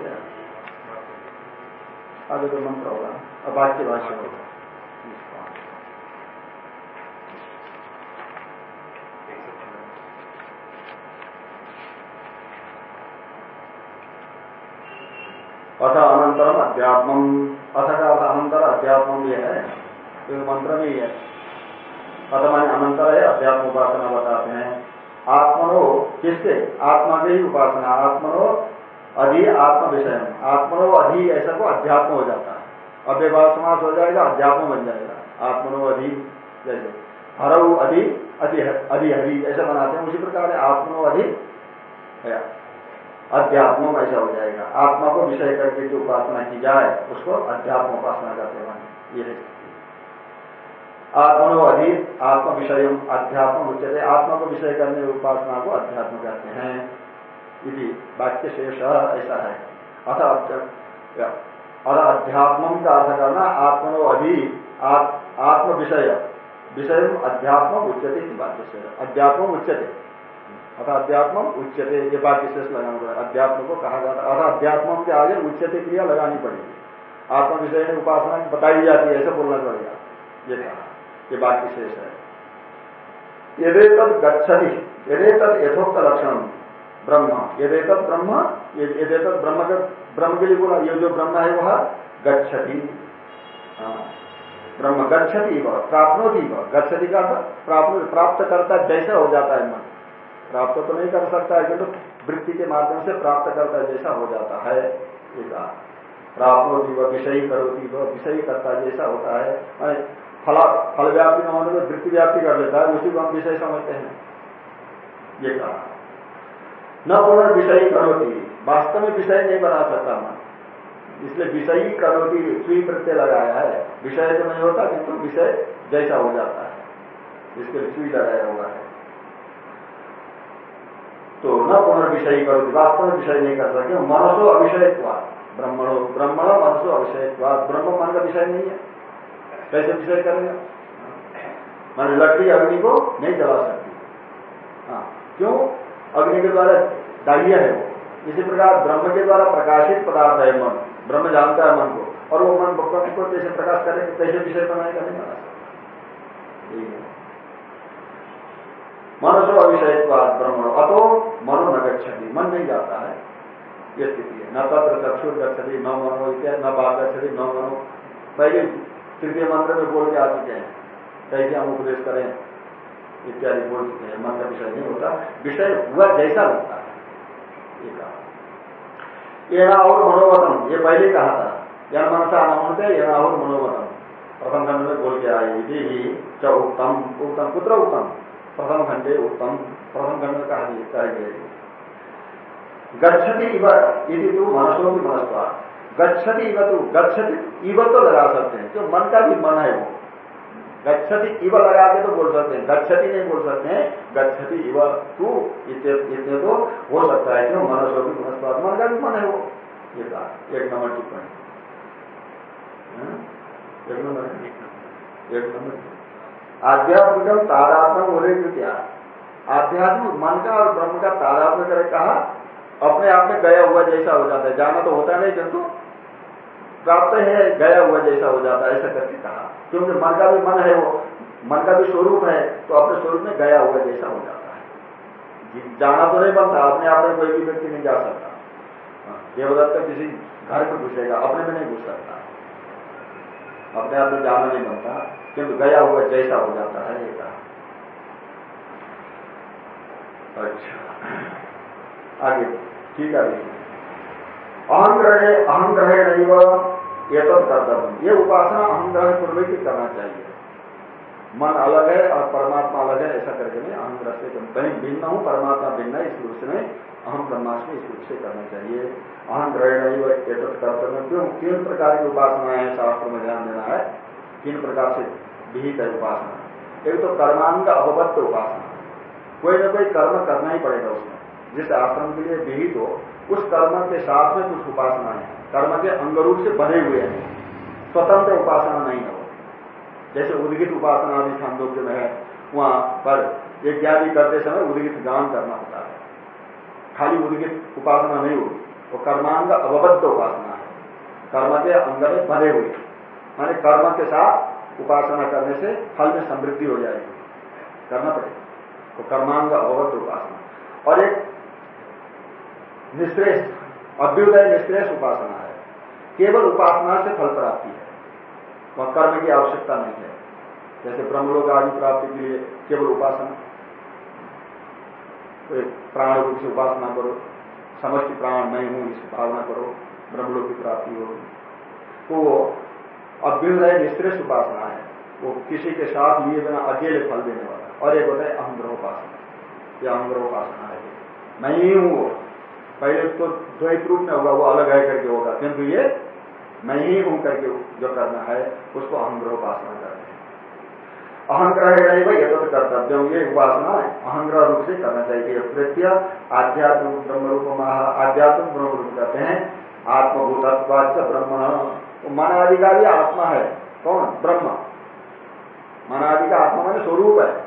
गया। आगे तो मंत्र होगा। अब वाक्य भाषा होगा। अथ अनंतरम अध्यात्म अथ का अनंतर अध्यात्म ये है तो मंत्र में ही। है अथ मान अनंतर है, अध्यात्म उपासना बताते हैं। आत्मनो किससे? आत्मा के ही उपासना। आत्मनो अधि आत्म विषय आत्मनो अधि ऐसा को अध्यात्म हो जाता है। अव्यवाह समास हो जाएगा, अध्यात्म बन जाएगा। आत्मनो अधि जैसे। हरऊ अधि अधि हरि ऐसा बनाते हैं। उसी प्रकार आत्मनो अधि अध्यात्म ऐसा हो जाएगा। आत्मा को विषय करके जो उपासना की जाए, उसको अध्यात्म उपासना कहते हैं। ये आत्मनो अधिक आत्म विषय अध्यात्म उच्चते आत्मा को विषय करने उपासना को अध्यात्म कहते हैं। यदि वाक्य शेष ऐसा है। अथ और अध्यात्म का अर्थ करना आत्मनो अधि आत्म विषय। विषय अध्यात्म उच्चते वाक्य से अध्यात्म उच्चते अथा अध्यात्म उच्चते ये बात विशेष लगाना पड़ेगा अध्यात्म को कहा जाता है। अथा अध्यात्म के आगे उच्चते क्रिया लगानी पड़ेगी। आत्म विषय में उपासना बताई जाती है, ऐसा बोलना पड़ेगा। ये कहा। ये बात विशेष है। यदि तद गच्छति, यदि तद यथोक्त लक्षण, ब्रह्म। यदि तद ब्रह्म यदि तद ब्रह्म ब्रह्म के लिए बोला, ये जो ब्रह्म है वह गच्छति। हाँ। ब्रह्म गच्छति वह, प्राप्नोति वह। गच्छति का प्राप्त प्राप्त करता जैसा हो जाता है मन। प्राप्त तो नहीं कर सकता है, किंतु वृत्ति के माध्यम से प्राप्त करता जैसा हो जाता है प्राप्त होती वह विषयी करोती वह विषयी करता जैसा होता है फला फल व्याप्ति न होने में वृत्ति व्याप्ति कर लेता है, उसी को हम विषय समझते हैं। ये कहा। न पूर्ण विषयी करोती, वास्तव में विषय नहीं बना सकता मन इसलिए विषयी करोती सुई प्रत्यय लगाया है। विषय तो नहीं होता, किंतु विषय जैसा हो जाता है। इसके लिए सुई लगाया हुआ है। तो न पुनर्विषय करो वास्तव में विषय नहीं कर सके। मनसो अविषय ब्रह्मणो, ब्रह्मण मनसो अविषय ब्रह्म मन का विषय नहीं है। कैसे विषय करेगा? मान लकड़ी अग्नि को नहीं जला सकती। हाँ क्यों? अग्नि के द्वारा दाह्य है वो। इसी प्रकार ब्रह्म के द्वारा प्रकाशित पदार्थ है मन। ब्रह्म जानता है मन को। और वो मन भगवान को कैसे प्रकाश करेगा? कैसे विषय बनाएगा? नहीं बना सकता। मनसो अविषयत्वाद ब्रह्म। अतो मनो न गच्छति, मन नहीं जाता है। ये स्थिति है। न तत्र चक्षुर गच्छति, न मनो इत्यादि, न बात गच्छति, न मनो। पहले तृतीय मंत्र में बोल के आ चुके हैं। कैसे हम उपदेश करें? इत्यादि बोल चुके हैं। मन का विषय नहीं होता। विषय हुआ जैसा लगता है। ये कहा। ये और मनोवतम ये पहले कहा था। यह मनसा नमनते यह और मनोवतम प्रथम खंड में बोल के आए। यदि ही च उत्तम उत्तम पुत्र उत्तम प्रथम खंडे उत्तम, प्रथम खंड कहा कहे गए गच्छति इव, यदि तू मनसो भी मनस्वा गच्छति इव तू, गच्छति इव तो लगा सकते हैं, जो मन का भी मन है वो। गच्छति इव लगा के तो बोल सकते हैं, गच्छति नहीं बोल सकते हैं, गच्छति इव तू इतने तो हो सकता है, क्यों? मनसो भी मनस्वा मन का भी मन है वो। ये कहा एक नंबर टिप्पणी। हाँ? एक नंबर एक नंबर। आध्यात्मिकम तादात्मक बोले तो क्या आध्यात्मिक मन का और ब्रह्म का तादात्म्य करे कहा अपने आप में गया हुआ जैसा हो जाता है। जाना तो होता नहीं जंतु प्राप्त है गया हुआ जैसा हो जाता है ऐसा करके कहा। क्योंकि मन का भी मन है वो मन का भी स्वरूप है तो अपने स्वरूप में गया हुआ जैसा हो जाता है। जाना तो नहीं बनता अपने आप में कोई भी व्यक्ति नहीं जा सकता। हाँ, देवदत्त किसी घर में घुसेगा अपने में नहीं घुस सकता। अपने आप में जाना नहीं बनता। किंतु गया हुआ जैसा हो जाता है, ये कहा। अच्छा। आगे, ठीक है अहंग्रहे अहंग्रहे नहीं ये तो कर्तव्य ये उपासना अहंग्रह पूर्व ही करना चाहिए। मन अलग है और परमात्मा अलग है, ऐसा करके नहीं, अहंग्रह से कहीं भिन्न हूँ, परमात्मा भिन्न है, इस रूप से अहम ब्रह्माष्टमी इस रूप से करना चाहिए। अहम ग्रहण नहीं कर्तव्य क्यों? तीन प्रकार की उपासनाएँ शास्त्र में ध्यान देना है। तीन प्रकार से विहित है उपासना। एक तो कर्मांग अवबद्ध उपासना। कोई ना कोई कर्म करना ही पड़ेगा उसमें। जिस आश्रम के लिए विहित हो, उस कर्म के साथ में कुछ उपासना है। कर्म के अंग रूप से बने हुए हैं। स्वतंत्र उपासना नहीं है जैसे उदगित उपासना भी छांदोग्य में है, वहाँ पर यज्ञादि करते समय उदगित गान करना होता है। खाली उदगित उपासना नहीं होगी वो कर्मांग अवबद्ध उपासना है। कर्म के अंग में बने हुए माने कर्म के साथ उपासना करने से फल में समृद्धि हो जाएगी। करना पड़ेगा। तो कर्मांग अवबद्ध उपासना। और एक निश्रेष अभ्युदय निश्रेष उपासना है। केवल उपासना से फल प्राप्ति है। वह कर्म की आवश्यकता नहीं है। जैसे ब्रह्मलोक आदि प्राप्ति के लिए केवल उपासना। तो प्राण रूप से उपासना करो। समष्टि प्राण मैं हूँ, इस भावना करो। ब्रह्मलोक की प्राप्ति होगी तो वो अभ्युदय निश्रेष उपासना है। वो किसी के साथ लिए बिना अकेले फल देने वाला और एक होता है अहंग्रहोपासना यह अहंग्रहोपासना है। मैं ही हूँ वो। पहले तो द्वैत रूप में होगा, वो अलग है करके होगा। किंतु ये मैं ही हूँ करके जो करना है, उसको अहंग्रहोपासना करते हैं। अहंग्रह भाई ये तो कर्तव्य। ये उपासना अहंग्रह रूप से करना चाहिए। प्रत्य आध्यात्म ब्रह्म रूप आध्यात्म ब्रह्म रूप करते हैं। आत्मभूतत्वाच ब्रह्म मन आदि का भी आत्मा है। कौन? ब्रह्म। मन आदि का आत्मा मैंने स्वरूप है।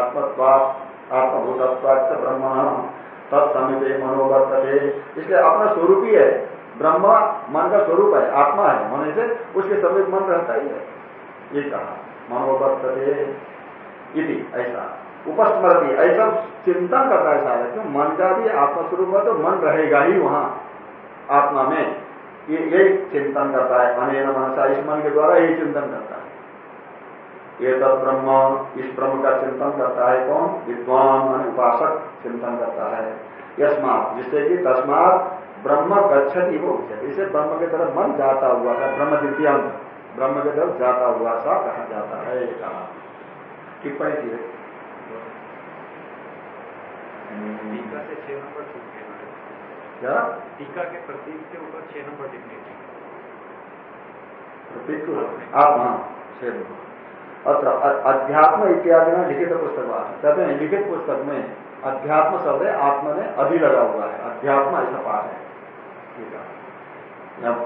आत्मत्वा आत्मभूतत्वाच ब्रह्म तत्समित मनोवर्तते। इसलिए अपना स्वरूप ही है। ब्रह्म मन का स्वरूप है, आत्मा है। मन से उसके समीप मन रहता ही है। ये कहा, मनोवर्तते इति, ऐसा। उपस्मृति ऐसा चिंतन करता है सारा क्यों? मन का भी आत्मस्वरूप है तो मन रहेगा ही वहाँ, आत्मा में। ये यही चिंतन करता है अनेन मनसा, इस मन के द्वारा यही चिंतन करता है। ये तब ब्रह्म, इस ब्रह्म का चिंतन करता है कौन? विद्वान मान उपासक चिंतन करता है। यस्मात, जिससे कि तस्मात ब्रह्म गच्छति वो इसे ब्रह्म की तरफ़ मन जाता हुआ था ब्रह्म द्वितीय ब्रह्म की तरफ़ जाता हुआ सा कहा जाता है, ये कहा। टिप्पणी की क्या टीका के प्रतीक के ऊपर छह नंबर टिप्पणी प्रतीक आप हाँ छह नंबर। अत्र अध्यात्म इत्यादि में लिखित पुस्तक कहते हैं लिखित पुस्तक में अध्यात्म शब्द है आत्मा में अधि लगा हुआ है। अध्यात्म ऐसा पाठ है। ठीक है।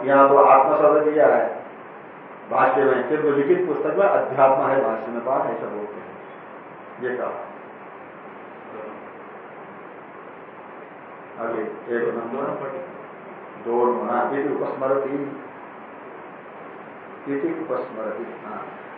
यहाँ तो आत्मा शब्द दिया है भाष्य में किंतु लिखित पुस्तक में अध्यात्म है भाष्य में पाठ ऐसा बोलते हैं। ये कहा। आगे एक नंबर दो यदि उपस्मरती उपस्मरती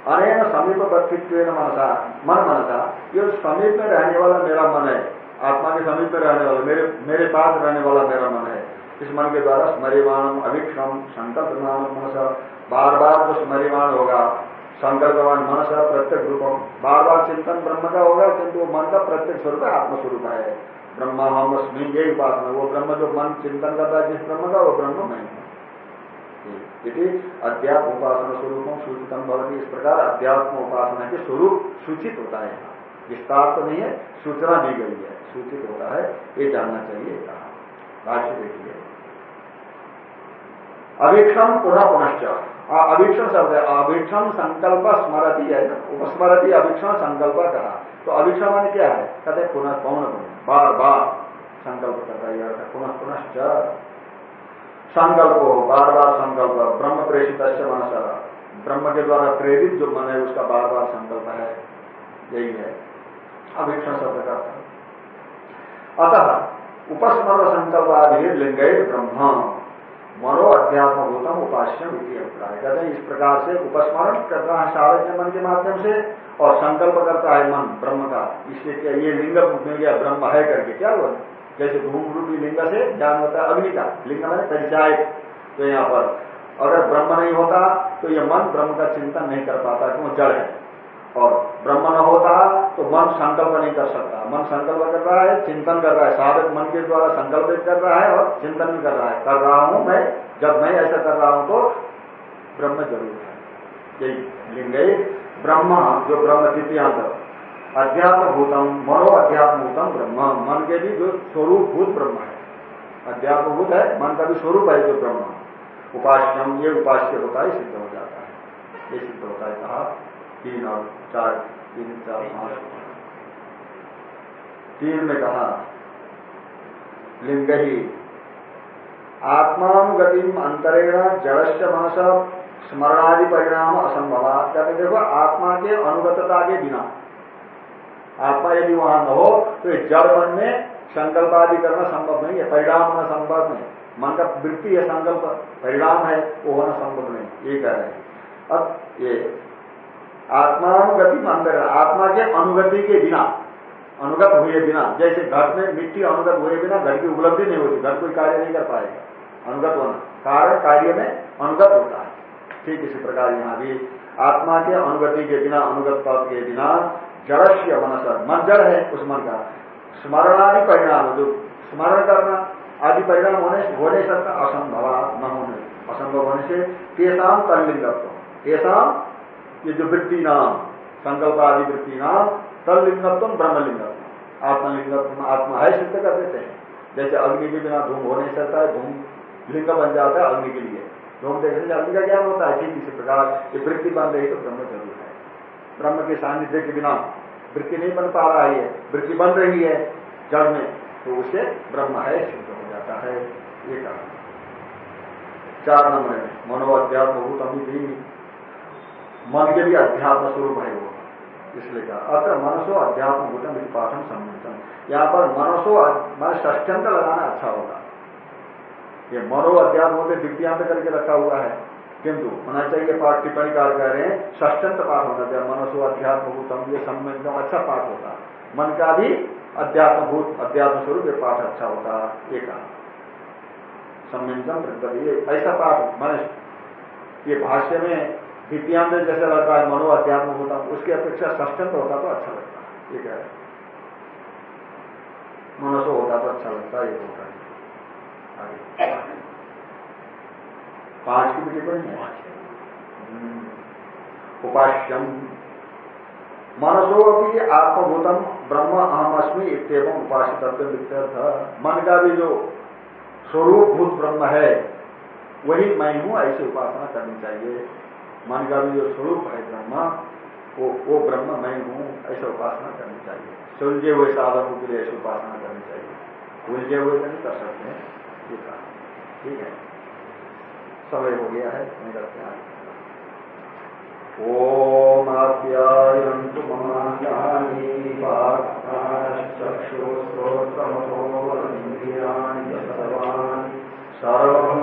अनेन समीप वर्तित्व मनसा मन मनसा ये समीप में रहने वाला मेरा मन है आत्मा के समीप में रहने वाला मेरे मेरे पास रहने वाला मेरा मन है इस मन के द्वारा स्मरिमाण अभिक्षम संकल्प नाम मनसा बार बार जो स्मरिमाण होगा संकल्पवान मनसा प्रत्येक रूपम बार बार चिंतन ब्रह्म का होगा किंतु मन का प्रत्येक स्वरूप आत्मस्वरूप है ब्रह्म हम अस्मी यही उपासना वो ब्रह्म जो मन चिंतन करता है, जिस ब्रह्म का, वो ब्रह्म मैं यदि अध्यात्म उपासना स्वरूपों सूचितम भवती। इस प्रकार अध्यात्म उपासना के स्वरूप सूचित होता है विस्तार तो नहीं है, सूचना दी गई है। सूचित होता है, ये जानना चाहिए कहा देखिए। अभीक्षम पुनः पुनश्च। अभीक्षण शब्द है। अभीक्षण संकल्प स्मरती है। उपस्मरती अभीक्षण संकल्प कहा। तो अभीक्षण क्या है? कहते पुनः कौन बार बार संकल्प करता है पुनः पुनश्च संकल्प हो बार बार संकल्प ब्रह्म प्रेषित मनस। ब्रह्म के द्वारा प्रेरित जो मन है, उसका बार बार संकल्प है। यही है। अभीक्षण शब्द का अतः उपस्मरण संकल्प आदि लिंग ब्रह्म। मनो अध्यात्म भूतम उपास्यम इति अभिप्राय। कहते हैं, इस प्रकार से उपस्मरण करता है साधक मन के माध्यम से। और संकल्प करता है मन, ब्रह्म का। इसलिए क्या ये लिंग मिल गया ब्रह्म है करके क्या हुआ? जैसे धूम रूपी लिंग से ज्ञान होता है अग्नि का। लिंग मैंने परिचाय तो यहाँ पर। अगर ब्रह्म नहीं होता तो ये मन ब्रह्म का चिंतन नहीं कर पाता, क्यों? जड़ है। और ब्रह्म न होता तो मन संकल्प नहीं कर सकता। मन संकल्प कर रहा है, चिंतन कर रहा है। साधक मन के द्वारा संकल्प कर रहा है और चिंतन भी कर रहा है। कर रहा हूँ मैं, जब मैं ऐसा कर रहा हूँ तो ब्रह्म ज़रूर है। यही लिंग ब्रह्म, जो ब्रह्म तृतीयांत अध्यात्म भूतम मनो अध्यात्म भूतम ब्रह्म। मन के भी जो स्वरूप भूत ब्रह्म है। अध्यात्म भूत है, मन का भी स्वरूप है जो ब्रह्म। उपास्यम, ये उपास्य होता है, सिद्ध हो जाता है। ये सिद्ध होता है, कहा? तीन और चार, तीन, चार, पाँच। तीन में कहा लिंग ही आत्मानुगति अंतरेण जड़स्य मनस स्मरणादि परिणाम असंभव। कहते देखो, आत्मा के अनुगतता के बिना। आत्मा यदि वहाँ न हो तो जड़ मन में संकल्प आदि करना संभव नहीं है। परिणाम होना संभव नहीं। मन का वृत्ति है संकल्प परिणाम है, वो होना संभव नहीं। ये कह रहे हैं। अब ये आत्मानुगति अंतर आत्मा के अनुगति के बिना, अनुगत हुए बिना, जैसे घट में मिट्टी अनुगत हुए बिना घर की उपलब्धि नहीं होती, घर कोई कार्य नहीं कर पाएगा, अनुगत होना। कारण कार्य में अनुगत होता है। ठीक इसी प्रकार यहाँ भी आत्मा के अनुगति के बिना, अनुगत पद के बिना जड़स्य मनसर, मन जड़ है उस मन का। स्मरणादि परिणाम, जो स्मरण करना आदि परिणाम होने हो नहीं सकता, असंभव, न होने, असंभव होने से तेसाम तल्लिंगत्व। तेसाम ये जो वृत्ति नाम संकल्प आदि वृत्ति नाम तल्लिंगत्व ब्रह्मलिंगत्व। आत्मलिंगत्व आत्मा है सिद्ध कर देते हैं। जैसे अग्नि के बिना धूम हो नहीं सकता है, धूम लिंग बन जाता है अग्नि के लिए। देखने से अग्नि का ज्ञान होता है? ठीक इसी प्रकार ये वृत्ति बन रही तो ब्रह्म ज़रूर है। ब्रह्म के सानिध्य के बिना वृत्ति नहीं बन पा रहा है, वृत्ति बन रही है जड़ में तो उसे ब्रह्म है सिद्ध हो जाता है, ये कहा चार नंबर है मनो अध्यात्म भूतम भी मन के भी अध्यात्म स्वरूप है वो, इसलिए कहा। अत्र मनसो अध्यात्म भूतम पाठन सम्मितम यहाँ पर मनसो मन ष्ठ्यंत लगाना अच्छा होगा। ये मनो अध्यात्म होते द्वितीयांत करके रखा हुआ है। किंतु होना चाहिए पाठ टिप्पणी कार कह रहे हैं षष्टंत पाठ होना चाहिए मनसो अध्यात्म भूतम ये सम्मितम अच्छा पाठ होता मन का भी अध्यात्म भूत, अध्यात्म स्वरूप ये पाठ अच्छा होता ये कहा। सम्मितम ये ऐसा पाठ मन ये भाष्य में द्वितीयांत जैसे लगता है, मनो अध्यात्म होता उसकी अपेक्षा षष्टंत होता तो अच्छा लगता ये कह रहे मनसो होता तो अच्छा लगता ये होता है। पाँच की भी उपास्यम। मनसो भी आत्मभूतम ब्रह्म अहम अस्मी इतम उपासित मन का भी जो स्वरूप भूत ब्रह्म है, वही मैं हूँ, ऐसी उपासना करनी चाहिए। मन का भी जो स्वरूप है ब्रह्म, वो वो ब्रह्म मैं हूँ, ऐसा उपासना करनी चाहिए। सुलझे हुए साधकों के लिए ऐसी उपासना करनी चाहिए। उलझे हुए तो नहीं कर सकते। हैं ठीक है? समय हो गया है नहीं करते हैं ओम आप्यायन्तु ममान्यानि चक्षुश्रोत्रमथोन्द्रियाणि सर्वान् सर्वं